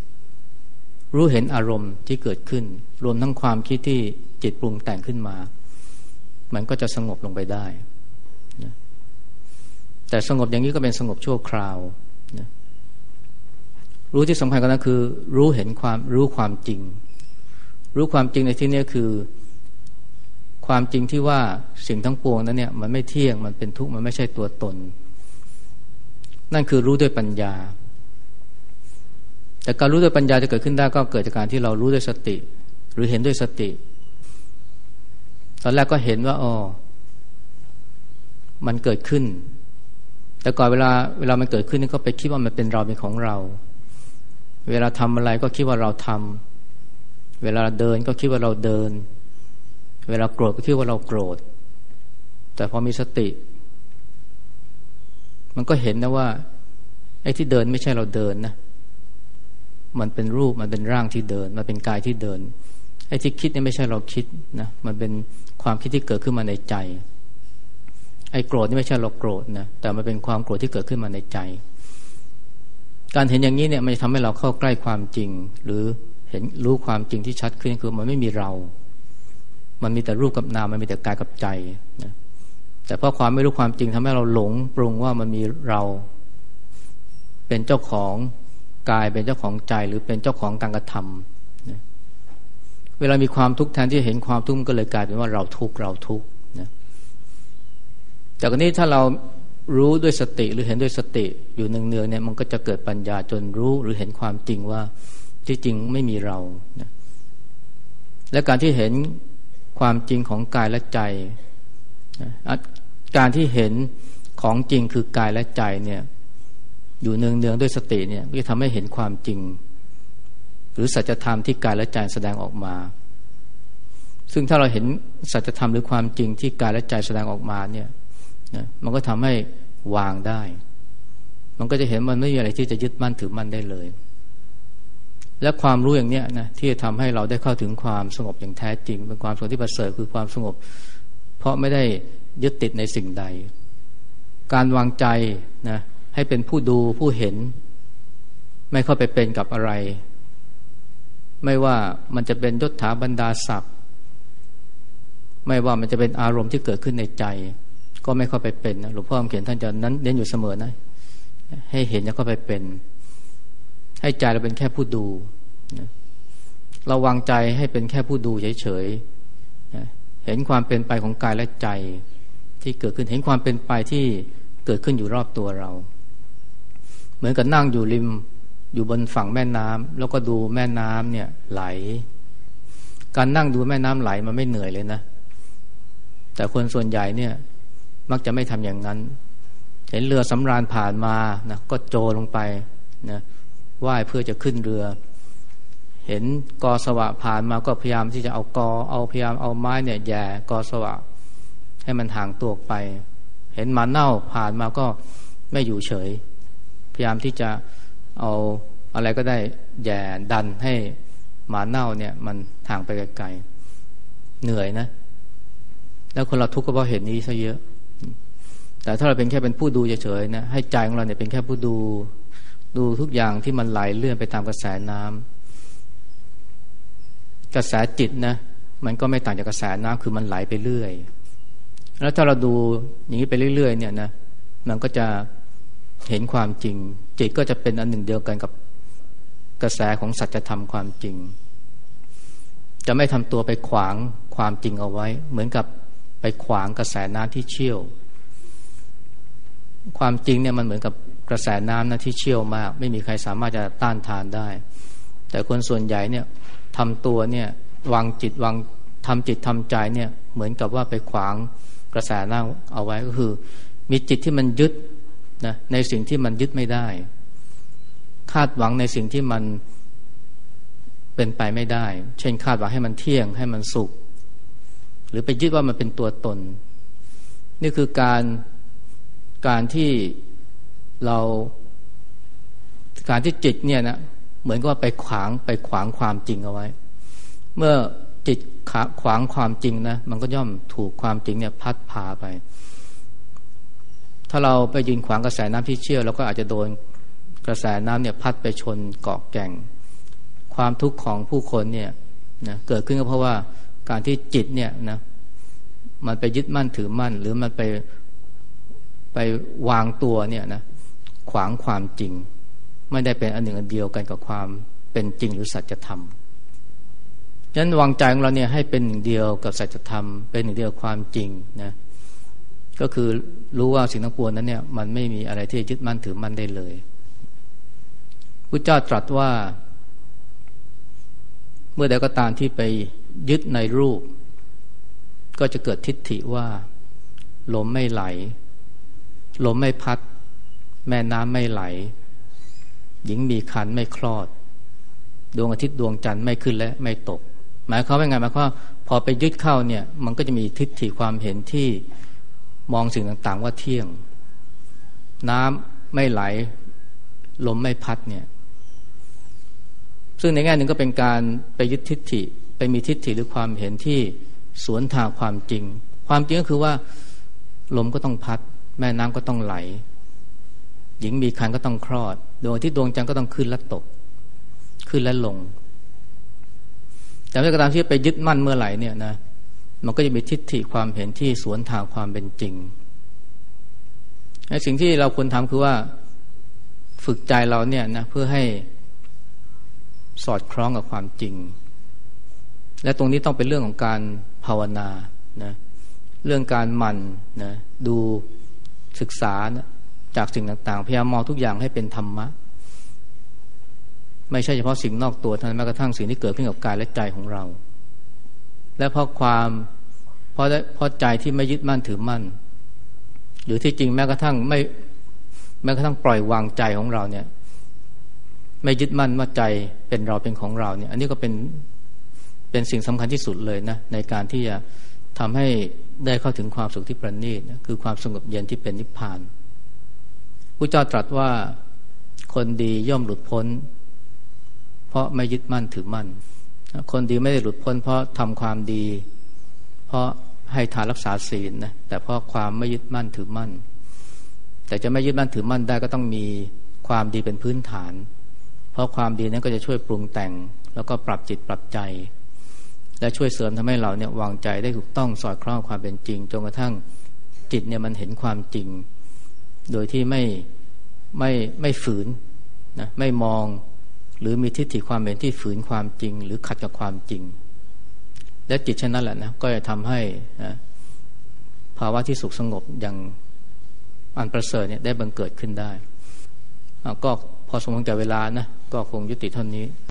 รู้เห็นอารมณ์ที่เกิดขึ้น รวมทั้งความคิดที่จิตปรุงแต่งขึ้นมา มันก็จะสงบลงไปได้นะแต่สงบอย่างนี้ก็เป็นสงบชั่วคราวนะรู้ที่สำคัญก็นั้นคือ รู้เห็นความรู้ความจริง รู้ความจริงในที่นี้คือ ความจริงที่ว่าสิ่งทั้งปวงนั้นเนี่ยมันไม่เที่ยงมันเป็นทุกข์มันไม่ใช่ตัวตน นั่นคือรู้ด้วยปัญญา แต่การรู้ด้วยปัญญาจะเกิดขึ้นได้ก็เกิดจากการที่เรารู้ด้วยสติ หรือเห็นด้วยสติ ตอนแรกก็เห็นว่าอ๋อมันเกิดขึ้น แต่ก่อนเวลาเวลามันเกิดขึ้นก็ไปคิดว่ามันเป็นเราเป็นของเรา เวลาทำอะไรก็คิดว่าเราทำเวลาเดินก็คิดว่าเราเดิน เวลาโกรธก็คิดว่าเราโกรธ แต่พอมีสติ มันก็เห็นนะว่าไอ้ที่เดินไม่ใช่เราเดินนะ มันเป็นรูปมันเป็นร่างที่เดิน มันเป็นกายที่เดิน ไอ้ที่คิดนี่ไม่ใช่เราคิดนะ มันเป็นความคิดที่เกิดขึ้นมาในใจ ไอ้โกรธนี่ไม่ใช่เราโกรธนะ แต่มันเป็นความโกรธที่เกิดขึ้นมาในใจ การเห็นอย่างนี้เนี่ยมันจะทำให้เราเข้าใกล้ความจริง หรือเห็นรู้ความจริงที่ชัดขึ้นคือมันไม่มีเรา มันมีแต่รูปกับนามมันมีแต่กายกับใจนะแต่เพราะความไม่รู้ความจริงทำให้เราหลงปรุงว่ามันมีเรา เป็นเจ้าของกายเป็นเจ้าของใจหรือเป็นเจ้าของการกระทำนะเวลามีความทุกข์แทนที่เห็นความทุกข์ก็เลยกลายเป็นว่าเราทุกข์เราทุกข์นะจากนี้ถ้าเรารู้ด้วยสติหรือเห็นด้วยสติอยู่เนืองๆเนี่ยมันก็จะเกิดปัญญาจนรู้หรือเห็นความจริงว่าที่จริงไม่มีเรานะและการที่เห็น ความจริงของกายและใจ การที่เห็นของจริงคือกายและใจเนี่ยอยู่เนืองๆด้วยสติเนี่ยก็จะทำให้เห็นความจริง หรือสัจธรรมที่กายและใจแสดงออกมา ซึ่งถ้าเราเห็นสัจธรรมหรือความจริงที่กายและใจแสดงออกมาเนี่ยนะมันก็ทำให้วางได้ มันก็จะเห็นมันไม่มีอะไรที่จะยึดมั่นถือมั่นได้เลย และความรู้อย่างเนี้ยนะที่จะทำให้เราได้เข้าถึงความสงบอย่างแท้จริง เป็นความสงบที่ประเสริฐคือความสงบ เพราะไม่ได้ยึดติดในสิ่งใด การวางใจนะให้เป็นผู้ดูผู้เห็น ไม่เข้าไปเป็นกับอะไร ไม่ว่ามันจะเป็นยศถาบรรดาศักดิ์ไม่ว่ามันจะเป็นอารมณ์ที่เกิดขึ้นในใจ ก็ไม่เข้าไปเป็นนะหลวงพ่อคำเขียนท่านจะนั้นเน้นอยู่เสมอนะให้เห็นแล้วเข้าไปเป็น ให้ใจเราเป็นแค่ผู้ดูนะเราวางใจให้เป็นแค่ผู้ดูเฉยๆเห็นความเป็นไปของกายและใจ ที่เกิดขึ้นเห็นความเป็นไปที่เกิดขึ้นอยู่รอบตัวเรา เหมือนกับนั่งอยู่ริมอยู่บนฝั่งแม่น้ำแล้วก็ดูแม่น้ำเนี่ยไหล การนั่งดูแม่น้ำไหลมันไม่เหนื่อยเลยนะ แต่คนส่วนใหญ่เนี่ย มักจะไม่ทำอย่างนั้น เห็นเรือสำราญผ่านมานะก็โจลงไปนะ ว่ายเพื่อจะขึ้นเรือ เห็นกอสวะผ่านมาก็พยายามที่จะเอากอเอาพยายามเอาไม้เนี่ยแย่กอสวะ ให้มันห่างตัวไป เห็นหมาเน่าผ่านมาก็ไม่อยู่เฉย พยายามที่จะเอาอะไรก็ได้แย่ดันให้หมาเน่าเนี่ย มันห่างไปไกลๆเหนื่อยนะ แล้วคนเราทุกข์ก็เพราะเห็นนี้ซะเยอะ แต่ถ้าเราเป็นแค่เป็นผู้ดูเฉยๆนะให้ใจของเราเนี่ยเป็นแค่ผู้ดู ดูทุกอย่างที่มันไหลเลื่อนไปตามกระแสน้ำกระแสจิตนะมันก็ไม่ต่างจากกระแสน้ำคือมันไหลไปเรื่อย แล้วถ้าเราดูอย่างนี้ไปเรื่อยๆเนี่ยนะมันก็จะเห็นความจริง จิตก็จะเป็นอันหนึ่งเดียวกันกับกระแสของสัจธรรมความจริง จะไม่ทำตัวไปขวางความจริงเอาไว้ เหมือนกับไปขวางกระแสน้ำที่เชี่ยว ความจริงเนี่ยมันเหมือนกับ กระแสน้ำนะที่เชี่ยวมาก ไม่มีใครสามารถจะต้านทานได้ แต่คนส่วนใหญ่เนี่ยทำตัวเนี่ยวางจิตวางทำจิตทำใจเนี่ยเหมือนกับว่าไปขวางกระแสน้ำเอาไว้ก็คือ มีจิตที่มันยึดนะในสิ่งที่มันยึดไม่ได้ คาดหวังในสิ่งที่มันเป็นไปไม่ได้ เช่นคาดหวังให้มันเที่ยงให้มันสุข หรือไปยึดว่ามันเป็นตัวตน นี่คือการการที่ เรา การที่จิตเนี่ยนะเหมือนกับว่าไปขวางไปขวางความจริงเอาไว้ เมื่อจิตขวางความจริงนะมันก็ย่อมถูกความจริงเนี่ยพัดพาไป ถ้าเราไปยืนขวางกระแสน้ำที่เชี่ยวเราก็อาจจะโดนกระแสน้ำเนี่ยพัดไปชนเกาะแก่ง ความทุกข์ของผู้คนเนี่ยนะเกิดขึ้นก็เพราะว่าการที่จิตเนี่ยนะมันไปยึดมั่นถือมั่น หรือมันไปไปวางตัวเนี่ยนะ ขวางความจริง ไม่ได้เป็นอันหนึ่งอันเดียวกันกับความเป็นจริงหรือสัจธรรมฉะนั้นวางใจของเราเนี่ยให้เป็นหนึ่งเดียวกับสัจธรรม เป็นหนึ่งเดียวความจริงนะก็คือรู้ว่าสิ่งทั้งปวงนั้นเนี่ยมันไม่มีอะไรที่ยึดมั่นถือมั่นได้เลยพระเจ้าตรัสว่า เมื่อใดก็ตามที่ไปยึดในรูป ก็จะเกิดทิฏฐิว่าลมไม่ไหล ลมไม่พัด แม่น้ำไม่ไหล หญิงมีคันไม่คลอด ดวงอาทิตย์ดวงจันทร์ไม่ขึ้นและไม่ตก หมายความว่าไงหมายความว่าพอไปยึดเข้าเนี่ย มันก็จะมีทิฏฐิความเห็นที่มองสิ่งต่างๆ ว่าเที่ยง น้ำไม่ไหล ลมไม่พัดเนี่ย ซึ่งในแง่หนึ่งก็เป็นการไปยึดทิฏฐิไปมีทิฏฐิหรือความเห็นที่สวนทางความจริง ความจริงก็คือว่า ลมก็ต้องพัด แม่น้ำก็ต้องไหล หญิงมีคันก็ต้องคลอดดวงที่ดวงจันทร์ก็ต้องขึ้นและตก ขึ้นและลง แต่เมื่อกระตามที่ไปยึดมั่นเมื่อไหร่เนี่ยนะมันก็จะมีทิฏฐิความเห็นที่สวนทางความเป็นจริงไอ้สิ่งที่เราควรทำคือว่าฝึกใจเราเนี่ยนะเพื่อให้สอดคล้องกับความจริง และตรงนี้ต้องเป็นเรื่องของการภาวนานะเรื่องการหมั่นนะดูศึกษานะ จากสิ่งต่างๆ พยายามมองทุกอย่างให้เป็นธรรมะ ไม่ใช่เฉพาะสิ่งนอกตัวเท่านั้นแม้กระทั่งสิ่งที่เกิดขึ้นกับกายและใจของเรา และเพราะความเพราะเพราะใจที่ไม่ยึดมั่นถือมั่น หรือที่จริงแม้กระทั่งไม่แม้กระทั่งปล่อยวางใจของเราเนี่ย ไม่ยึดมั่นว่าใจเป็นเราเป็นของเราเนี่ย อันนี้ก็เป็นเป็นสิ่งสำคัญที่สุดเลยนะในการที่จะทำให้ได้เข้าถึงความสุขที่ประณีตคือความสงบเย็นที่เป็นนิพพาน พระเจ้าตรัสว่าคนดีย่อมหลุดพ้น เพราะไม่ยึดมั่นถือมั่น คนดีไม่ได้หลุดพ้น เพราะทำความดี เพราะให้ทานรักษาศีลนะแต่เพราะความไม่ยึดมั่นถือมั่น แต่จะไม่ยึดมั่นถือมั่นได้ก็ต้องมีความดีเป็นพื้นฐาน เพราะความดีนั้นก็จะช่วยปรุงแต่ง แล้วก็ปรับจิตปรับใจ และช่วยเสริมทำให้เราเนี่ยวางใจได้ถูกต้องสอดคล้องความเป็นจริงจนกระทั่งจิตเนี่ยมันเห็นความจริง โดยที่ไม่ไม่ไม่ฝืนนะไม่มองหรือมีทิฏฐิความเป็นที่ฝืนความจริง หรือขัดกับความจริง และจิตเช่นนั้นแหละนะก็จะทำให้นะภาวะที่สุขสงบอย่างอันประเสริฐเนี่ยได้บังเกิดขึ้นได้ ก็พอสมควรแก่เวลานะก็คงยุติเท่านี้